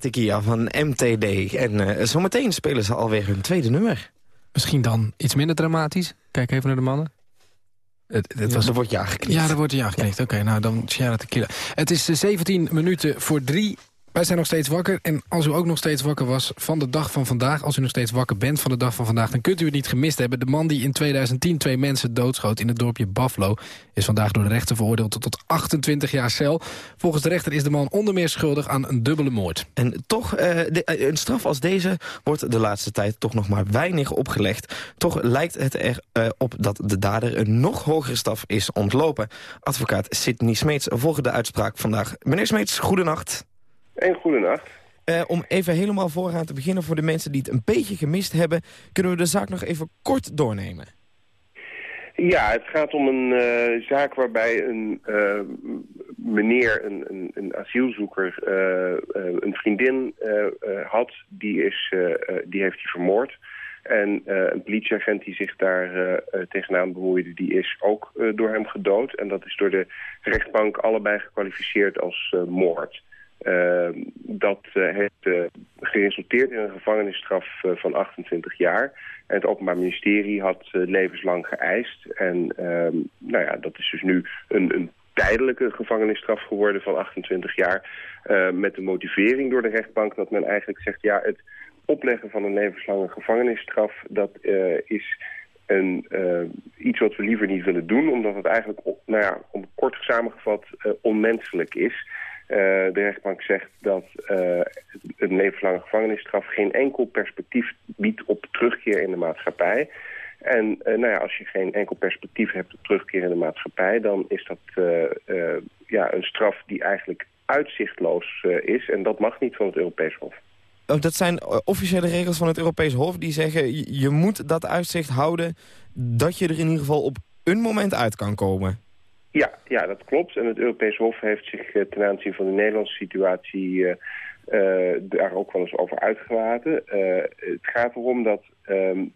Tequila van MTD. En uh, zometeen spelen ze alweer hun tweede nummer. Misschien dan iets minder dramatisch. Kijk even naar de mannen. Het, het was... Er wordt ja geknikt. Ja, er wordt ja geknikt. Oké, nou dan Shera Tequila. Het is 17 minuten voor drie. Wij zijn nog steeds wakker. En als u ook nog steeds wakker was van de dag van vandaag... als u nog steeds wakker bent van de dag van vandaag... dan kunt u het niet gemist hebben. De man die in 2010 twee mensen doodschoot in het dorpje Buffalo... is vandaag door de rechter veroordeeld tot 28 jaar cel. Volgens de rechter is de man onder meer schuldig aan een dubbele moord. En toch, uh, de, een straf als deze wordt de laatste tijd toch nog maar weinig opgelegd. Toch lijkt het erop op dat de dader een nog hogere straf is ontlopen. Advocaat Sidney Smeets volgde de uitspraak vandaag. Meneer Smeets, goedenacht. En goedenacht. Uh, om even helemaal vooraan te beginnen voor de mensen die het een beetje gemist hebben... kunnen we de zaak nog even kort doornemen. Ja, het gaat om een uh, zaak waarbij een uh, meneer, een, een, een asielzoeker, een vriendin had. Die, is, die heeft hij vermoord. En een politieagent die zich daar tegenaan bemoeide, die is ook door hem gedood. En dat is door de rechtbank allebei gekwalificeerd als moord. Dat heeft geresulteerd in een gevangenisstraf van 28 jaar. En het Openbaar Ministerie had levenslang geëist. En ehm, nou ja, dat is dus nu een, een tijdelijke gevangenisstraf geworden van 28 jaar. Uh, met de motivering door de rechtbank dat men eigenlijk zegt... ja, het opleggen van een levenslange gevangenisstraf... dat is een, iets wat we liever niet willen doen... omdat het eigenlijk, nou ja, om kort samengevat, onmenselijk is... Uh, de rechtbank zegt dat uh, een levenslange gevangenisstraf geen enkel perspectief biedt op terugkeer in de maatschappij. En uh, nou ja, als je geen enkel perspectief hebt op terugkeer in de maatschappij, dan is dat ja, een straf die eigenlijk uitzichtloos is. En dat mag niet van het Europees Hof. Oh, dat zijn officiële regels van het Europees Hof die zeggen... je moet dat uitzicht houden dat je er in ieder geval op een moment uit kan komen. Ja, ja, dat klopt. En het Europees Hof heeft zich uh, ten aanzien van de Nederlandse situatie uh, uh, daar ook wel eens over uitgelaten. het gaat erom dat um,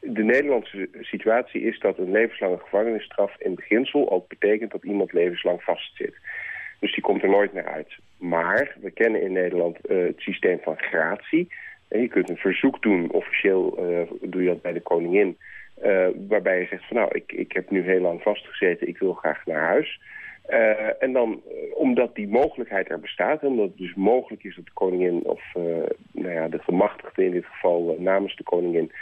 de Nederlandse situatie is dat een levenslange gevangenisstraf in beginsel ook betekent dat iemand levenslang vastzit. Dus die komt er nooit meer uit. Maar we kennen in Nederland het systeem van gratie. Je kunt een verzoek doen, officieel doe je dat bij de koningin... Uh, waarbij je zegt van nou, ik, ik heb nu heel lang vastgezeten, ik wil graag naar huis. Uh, en dan, uh, omdat die mogelijkheid er bestaat, en omdat het dus mogelijk is dat de koningin of nou ja, de gemachtigde in dit geval namens de koningin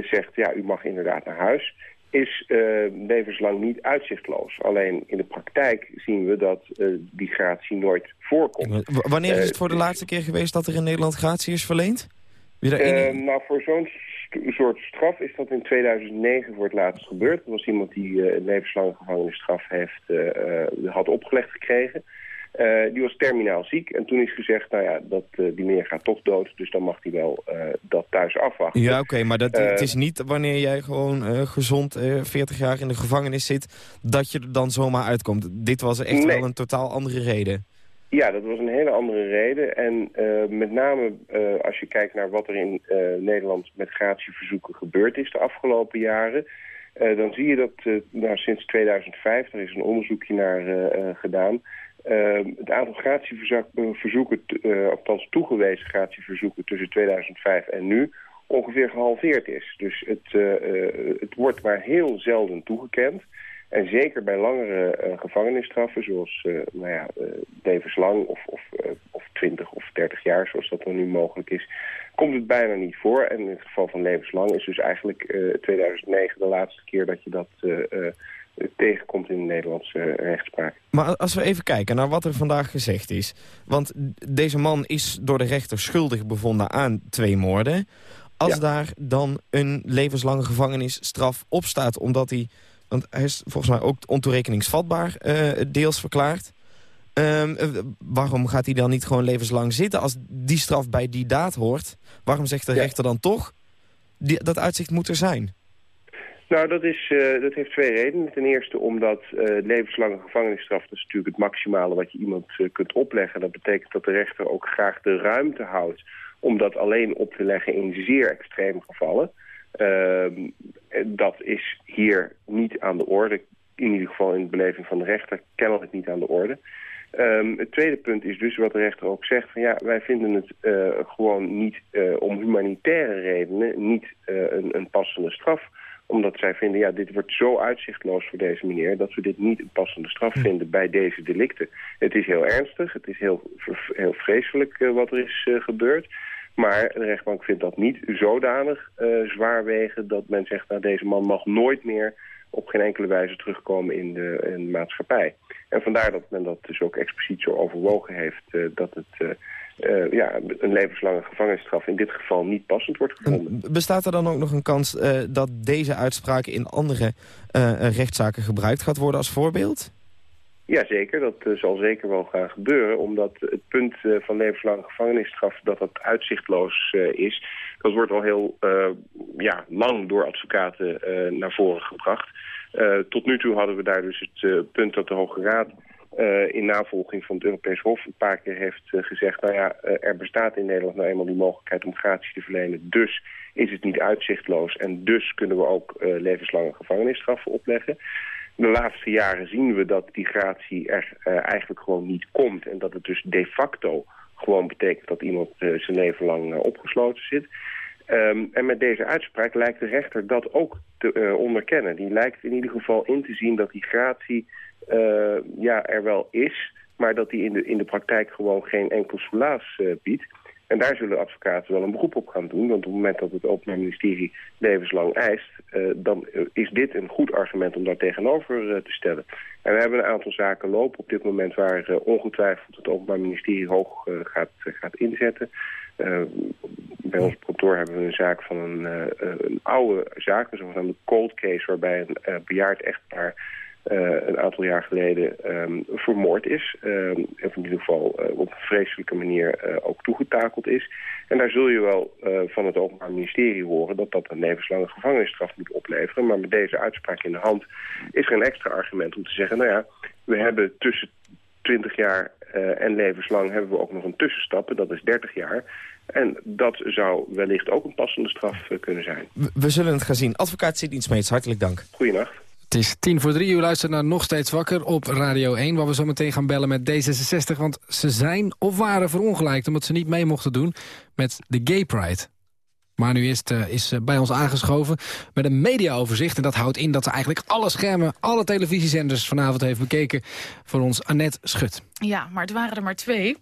zegt ja, u mag inderdaad naar huis, is levenslang niet uitzichtloos. Alleen in de praktijk zien we dat die gratie nooit voorkomt. wanneer is het voor de laatste keer geweest dat er in Nederland gratie is verleend? nou, voor zo'n een soort straf is dat in 2009 voor het laatst gebeurd. Dat was iemand die uh, een levenslange gevangenisstraf heeft, uh, had opgelegd gekregen. Uh, die was terminaal ziek en toen is gezegd, nou ja, dat, die meneer gaat toch dood, dus dan mag hij wel dat thuis afwachten. Ja, oké, maar dat, het is niet wanneer jij gewoon gezond 40 jaar in de gevangenis zit, dat je er dan zomaar uitkomt. Dit was echt wel een totaal andere reden. Ja, dat was een hele andere reden. En uh, met name uh, als je kijkt naar wat er in uh, Nederland met gratieverzoeken gebeurd is de afgelopen jaren... dan zie je dat nou, sinds 2005, er is een onderzoekje naar gedaan... het aantal gratieverzoeken, althans toegewezen gratieverzoeken tussen 2005 en nu... ongeveer gehalveerd is. Dus het, het wordt maar heel zelden toegekend... En zeker bij langere uh, gevangenisstraffen, zoals uh, nou ja, levenslang of, of, of 20 of 30 jaar, zoals dat dan nu mogelijk is, komt het bijna niet voor. En in het geval van levenslang is dus eigenlijk 2009 de laatste keer dat je dat tegenkomt in de Nederlandse rechtspraak. Maar als we even kijken naar wat er vandaag gezegd is. Want deze man is door de rechter schuldig bevonden aan twee moorden. Als ja. daar dan een levenslange gevangenisstraf op staat omdat hij want hij is volgens mij ook ontoerekeningsvatbaar uh, deels verklaard. Um, waarom gaat hij dan niet gewoon levenslang zitten als die straf bij die daad hoort? Waarom zegt de ja. rechter dan toch, die, dat uitzicht moet er zijn? Nou, dat, is, uh, dat heeft twee redenen. Ten eerste omdat uh, levenslange gevangenisstraf... dat is natuurlijk het maximale wat je iemand uh, kunt opleggen. Dat betekent dat de rechter ook graag de ruimte houdt... om dat alleen op te leggen in zeer extreme gevallen. Uh, dat is hier niet aan de orde. In ieder geval in de beleving van de rechter kennelijk niet aan de orde. Um, het tweede punt is dus wat de rechter ook zegt. Van ja, wij vinden het uh, gewoon niet uh, om humanitaire redenen niet uh, een, een, passende straf. Omdat zij vinden, ja, dit wordt zo uitzichtloos voor deze meneer... dat we dit niet een passende straf vinden bij deze delicten. Het is heel ernstig, het is heel, heel vreselijk wat er is gebeurd. Maar de rechtbank vindt dat niet zodanig uh, zwaar wegen dat men zegt... nou, deze man mag nooit meer op geen enkele wijze terugkomen in de, in de maatschappij. En vandaar dat men dat dus ook expliciet zo overwogen heeft... Uh, dat het uh, ja, een levenslange gevangenisstraf in dit geval niet passend wordt gevonden. Bestaat er dan ook nog een kans dat deze uitspraak in andere rechtszaken gebruikt gaat worden als voorbeeld? Jazeker, dat uh, zal zeker wel gaan gebeuren. Omdat het punt uh, van levenslange gevangenisstraf dat dat uitzichtloos uh, is... dat wordt al heel ja, lang door advocaten naar voren gebracht. tot nu toe hadden we daar dus het punt dat de Hoge Raad... in navolging van het Europees Hof een paar keer heeft gezegd... nou ja, er bestaat in Nederland nou eenmaal die mogelijkheid om gratie te verlenen. Dus is het niet uitzichtloos en dus kunnen we ook levenslange gevangenisstraffen opleggen de laatste jaren zien we dat die gratie er uh, eigenlijk gewoon niet komt. En dat het dus de facto gewoon betekent dat iemand uh, zijn leven lang uh, opgesloten zit. Um, en met deze uitspraak lijkt de rechter dat ook te onderkennen. Die lijkt in ieder geval in te zien dat die gratie ja, er wel is... maar dat die in de, in de praktijk gewoon geen enkel soelaas biedt. En daar zullen advocaten wel een beroep op gaan doen. Want op het moment dat het Openbaar Ministerie levenslang eist... Uh, dan is dit een goed argument om daar tegenover uh, te stellen. En we hebben een aantal zaken lopen op dit moment... waar ongetwijfeld het Openbaar Ministerie hoog gaat, gaat inzetten. bij ons kantoor hebben we een zaak van een, een oude zaak... een zogenaamde cold case... waarbij een bejaard echtpaar een aantal jaar geleden um, vermoord is. Um, of in ieder geval uh, op een vreselijke manier uh, ook toegetakeld is. En daar zul je wel van het Openbaar Ministerie horen dat dat een levenslange gevangenisstraf moet opleveren. Maar met deze uitspraak in de hand is er een extra argument om te zeggen... nou ja, we hebben tussen 20 jaar en levenslang hebben we ook nog een tussenstap, dat is 30 jaar... En dat zou wellicht ook een passende straf kunnen zijn. We, we zullen het gaan zien. Advocaat Sidney Smeets, hartelijk dank. Goedenacht. Het is tien voor drie. U luistert naar Nog Steeds Wakker op Radio 1... waar we zo meteen gaan bellen met D66. Want ze zijn of waren verongelijkt... omdat ze niet mee mochten doen met de Gay Pride. Maar nu is, uh, is uh, bij ons aangeschoven met een mediaoverzicht. En dat houdt in dat ze eigenlijk alle schermen, alle televisiezenders vanavond heeft bekeken. Voor ons Annette Schut. Ja, maar het waren er maar twee.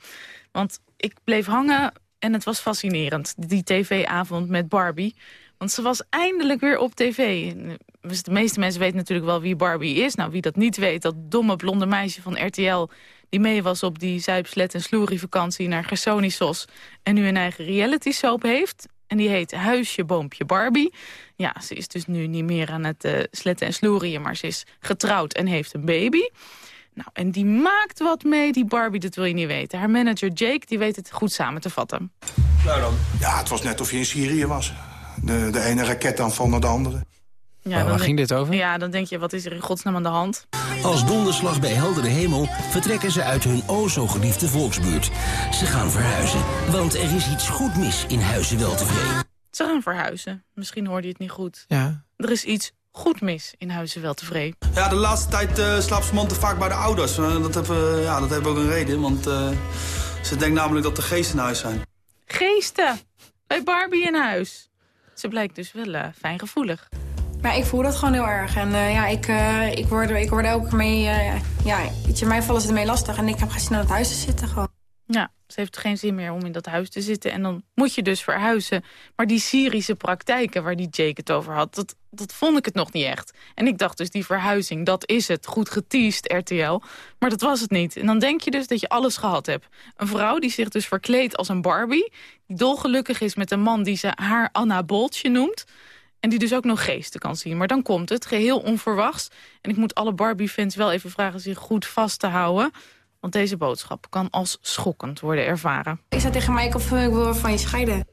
Want ik bleef hangen en het was fascinerend. Die tv-avond met Barbie. Want ze was eindelijk weer op tv. Dus de meeste mensen weten natuurlijk wel wie Barbie is. Nou, wie dat niet weet, dat domme blonde meisje van RTL... die mee was op die zuipslet- en sloerie-vakantie naar Gersonisos... en nu een eigen reality soap heeft. En die heet Huisje, Boompje, Barbie. Ja, ze is dus nu niet meer aan het uh, sletten en sloerien... maar ze is getrouwd en heeft een baby. Nou, en die maakt wat mee, die Barbie, dat wil je niet weten. Haar manager Jake, die weet het goed samen te vatten. Nou dan. Ja, het was net of je in Syrië was. De, de ene raket dan van naar de andere. Ja, waar ging dit over? Ja, dan denk je, wat is er in godsnaam aan de hand? Als donderslag bij heldere hemel vertrekken ze uit hun o zo geliefde volksbuurt. Ze gaan verhuizen, want er is iets goed mis in Huizen Weltevreden. Ze gaan verhuizen. Misschien hoorde je het niet goed. Ja. Er is iets goed mis in Huizen Weltevreden. Ja, de laatste tijd uh, slaapt ze man te vaak bij de ouders. Uh, dat hebben, ja, dat hebben ook een reden, want uh, ze denkt namelijk dat er geesten in huis zijn. Geesten? Bij Barbie in huis? Ze blijkt dus wel fijngevoelig. Maar ik voel dat gewoon heel erg. En uh, ja, ik, uh, ik, word, ik word ook mee... Uh, ja, weet je, mij vallen ze ermee lastig. En ik heb geen zin aan het huis te zitten gewoon. Ja, ze heeft geen zin meer om in dat huis te zitten. En dan moet je dus verhuizen. Maar die Syrische praktijken waar die Jake het over had... Dat, dat vond ik het nog niet echt. En ik dacht dus, die verhuizing, dat is het. Goed geteased, RTL. Maar dat was het niet. En dan denk je dus dat je alles gehad hebt. Een vrouw die zich dus verkleedt als een Barbie... die dolgelukkig is met een man die ze haar Anna Boltje noemt... En die dus ook nog geesten kan zien. Maar dan komt het, geheel onverwachts. En ik moet alle Barbie-fans wel even vragen zich goed vast te houden. Want deze boodschap kan als schokkend worden ervaren. Ik zei tegen Mike of ik wil van je scheiden.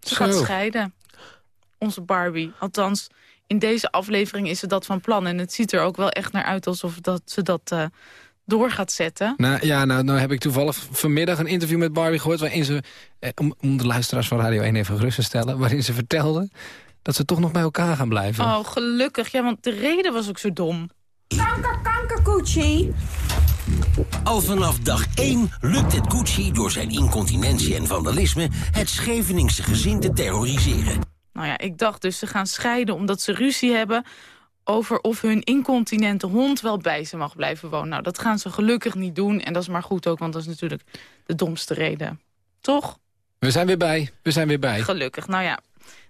Ze gaat scheiden. Onze Barbie. Althans, in deze aflevering is ze dat van plan. En het ziet er ook wel echt naar uit alsof dat ze dat... Uh, door gaat zetten. Nou ja, nou, nou heb ik toevallig vanmiddag een interview met Barbie gehoord... waarin ze, eh, om, om de luisteraars van Radio 1 even gerust te stellen... waarin ze vertelde dat ze toch nog bij elkaar gaan blijven. Oh, gelukkig. Ja, want de reden was ook zo dom. Kanker, kanker, Gucci. Al vanaf dag 1 lukt het Gucci door zijn incontinentie en vandalisme... het Scheveningse gezin te terroriseren. Nou ja, ik dacht dus ze gaan scheiden omdat ze ruzie hebben... over of hun incontinente hond wel bij ze mag blijven wonen. Nou, dat gaan ze gelukkig niet doen. En dat is maar goed ook, want dat is natuurlijk de domste reden. Toch? We zijn weer bij. We zijn weer bij. Gelukkig. Nou ja,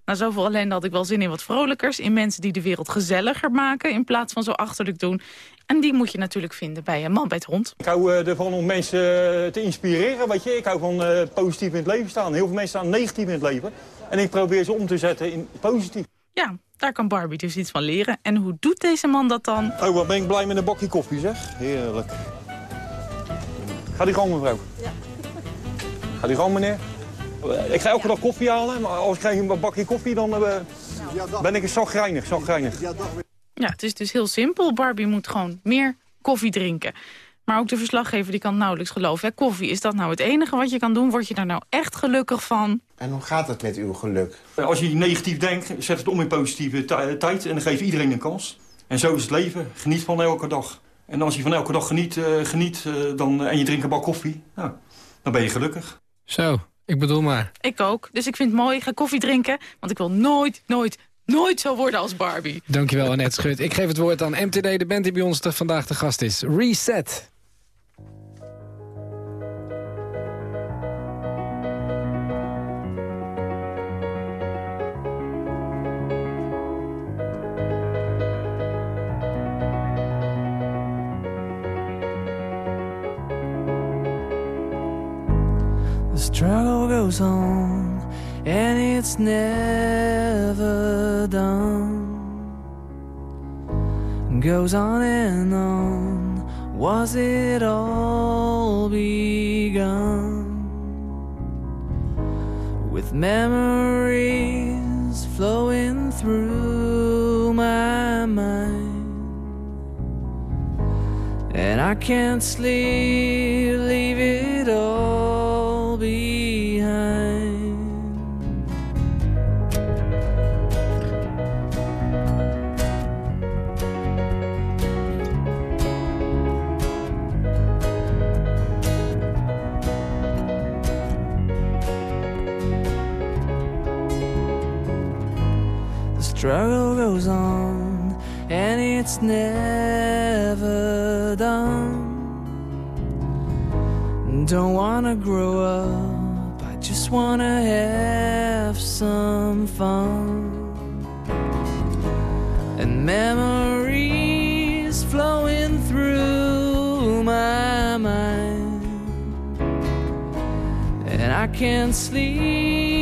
na zoveel ellende had ik wel zin in wat vrolijkers. In mensen die de wereld gezelliger maken in plaats van zo achterlijk doen. En die moet je natuurlijk vinden bij een man bij het hond. Ik hou uh, ervan om mensen uh, te inspireren. Weet je? Ik hou van uh, positief in het leven staan. Heel veel mensen staan negatief in het leven. En ik probeer ze om te zetten in positief. Ja, Daar kan Barbie dus iets van leren. En hoe doet deze man dat dan? Oh, wat ben ik blij met een bakje koffie, zeg. Heerlijk. Ga die gang, mevrouw. Ja. Ga die gang, meneer. Ik ga elke dag koffie halen, maar als ik krijg een bakje koffie, dan eh, ben ik een zagrijnig, zagrijnig. Ja, het is dus heel simpel. Barbie moet gewoon meer koffie drinken. Maar ook de verslaggever die kan nauwelijks geloven. Hè? Koffie, is dat nou het enige wat je kan doen? Word je daar nou echt gelukkig van? En hoe gaat het met uw geluk? Als je negatief denkt, zet het om in positieve ti- tijd en dan geef je iedereen een kans. En zo is het leven. Geniet van elke dag. En als je van elke dag geniet, eh, geniet eh, dan, en je drinkt een bak koffie, nou, dan ben je gelukkig. Zo, ik bedoel maar. Ik ook. Dus ik vind het mooi. Ik ga koffie drinken. Want ik wil nooit, nooit, nooit zo worden als Barbie. Dankjewel, Annette Schut. Ik geef het woord aan MTD, de band die bij ons vandaag de gast is. Reset. Struggle goes on, and it's never done. Goes on and on. Was it all begun? With memories flowing through my mind. And I can't sleep, leave it all struggle goes on, and it's never done. Don't wanna grow up, I just wanna have some fun. And memories flowing through my mind. And I can't sleep,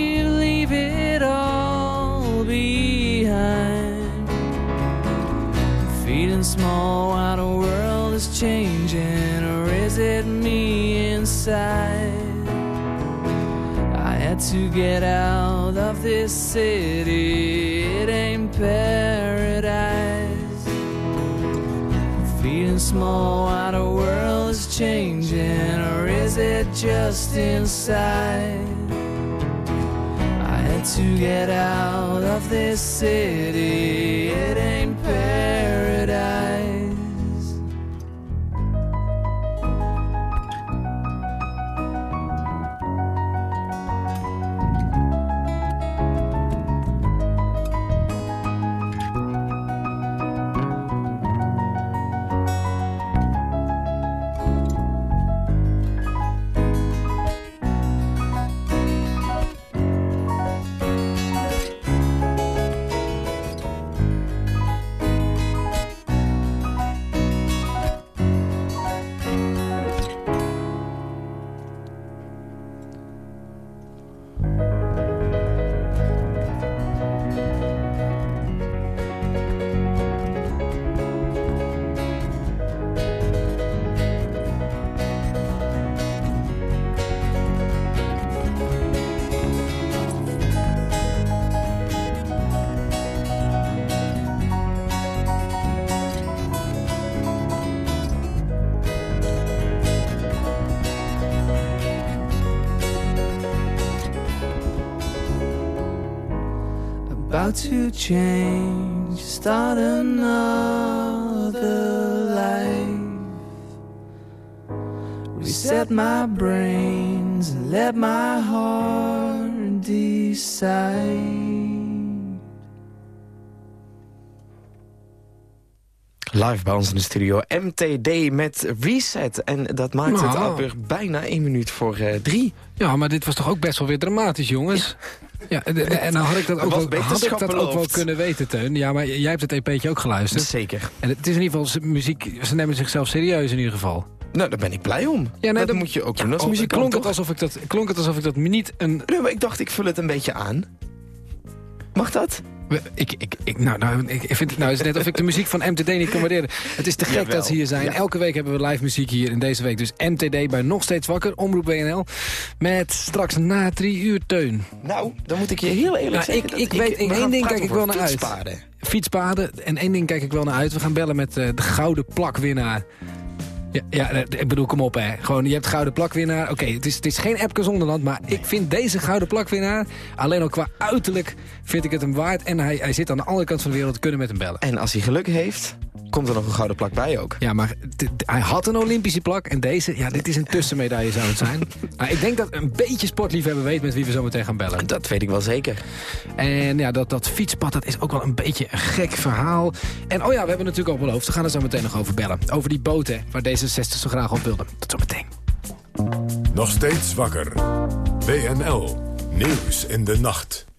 small the world is changing, or is it me inside? I had to get out of this city, it ain't paradise. Feeling small the world is changing, or is it just inside? I had to get out of this city, about to change, start another life. Reset my brains and let my heart decide. Live bij ons in de studio. MTD met Reset. En dat maakt het Nou. alweer bijna één minuut voor eh, drie. Ja, maar dit was toch ook best wel weer dramatisch, jongens? Ja, en, en dan had ik dat ook, wel, had ik dat ook wel kunnen weten, Teun. Ja, maar jij hebt het EP'tje ook geluisterd. Zeker. En het is in ieder geval muziek... Ze nemen zichzelf serieus in ieder geval. Nou, daar ben ik blij om. Ja, nee, dat moet je ook doen als oh, muzikant, klonk het, alsof ik dat, klonk het alsof ik dat niet een... Nee, maar ik dacht, ik vul het een beetje aan. Mag dat? Ik, ik, ik, nou, nou, ik vind het nou is het net of ik de muziek van MTD niet kan waarderen. Het is te gek Jawel. dat ze hier zijn. Ja. Elke week hebben we live muziek hier. En deze week dus MTD bij Nog Steeds Wakker, Omroep WNL. Met straks na drie uur teun. Nou, dan moet ik je heel eerlijk Nou, zeggen... ik, ik weet, in één ding kijk ik wel naar uit. fietspaden. Fietspaden. En één ding kijk ik wel naar uit. We gaan bellen met eh, de gouden plakwinnaar. Ja, ja, eh, ik bedoel, kom op hè. Gewoon, je hebt gouden plakwinnaar. Oké, het, is, het is geen Epke Zonderland, maar ik vind deze gouden plakwinnaar... alleen al qua uiterlijk vind ik het hem waard. En hij, hij zit aan de andere kant van de wereld, we kunnen met hem bellen. En als hij geluk heeft, komt er nog een gouden plak bij ook. Ja, maar hij had een Olympische plak en deze, ja, dit is een tussenmedaille zou het zijn. [laughs] nou, ik denk dat een beetje sportliefhebber weet met wie we zo meteen gaan bellen. Dat weet ik wel zeker. En ja, dat, dat fietspad, dat is ook wel een beetje een gek verhaal. En oh ja, we hebben natuurlijk al beloofd, we gaan er zo meteen nog over bellen. Over die boot, hè, waar D66 zo graag op wilde. Tot zo meteen. Nog steeds wakker. WNL. Nieuws in de nacht.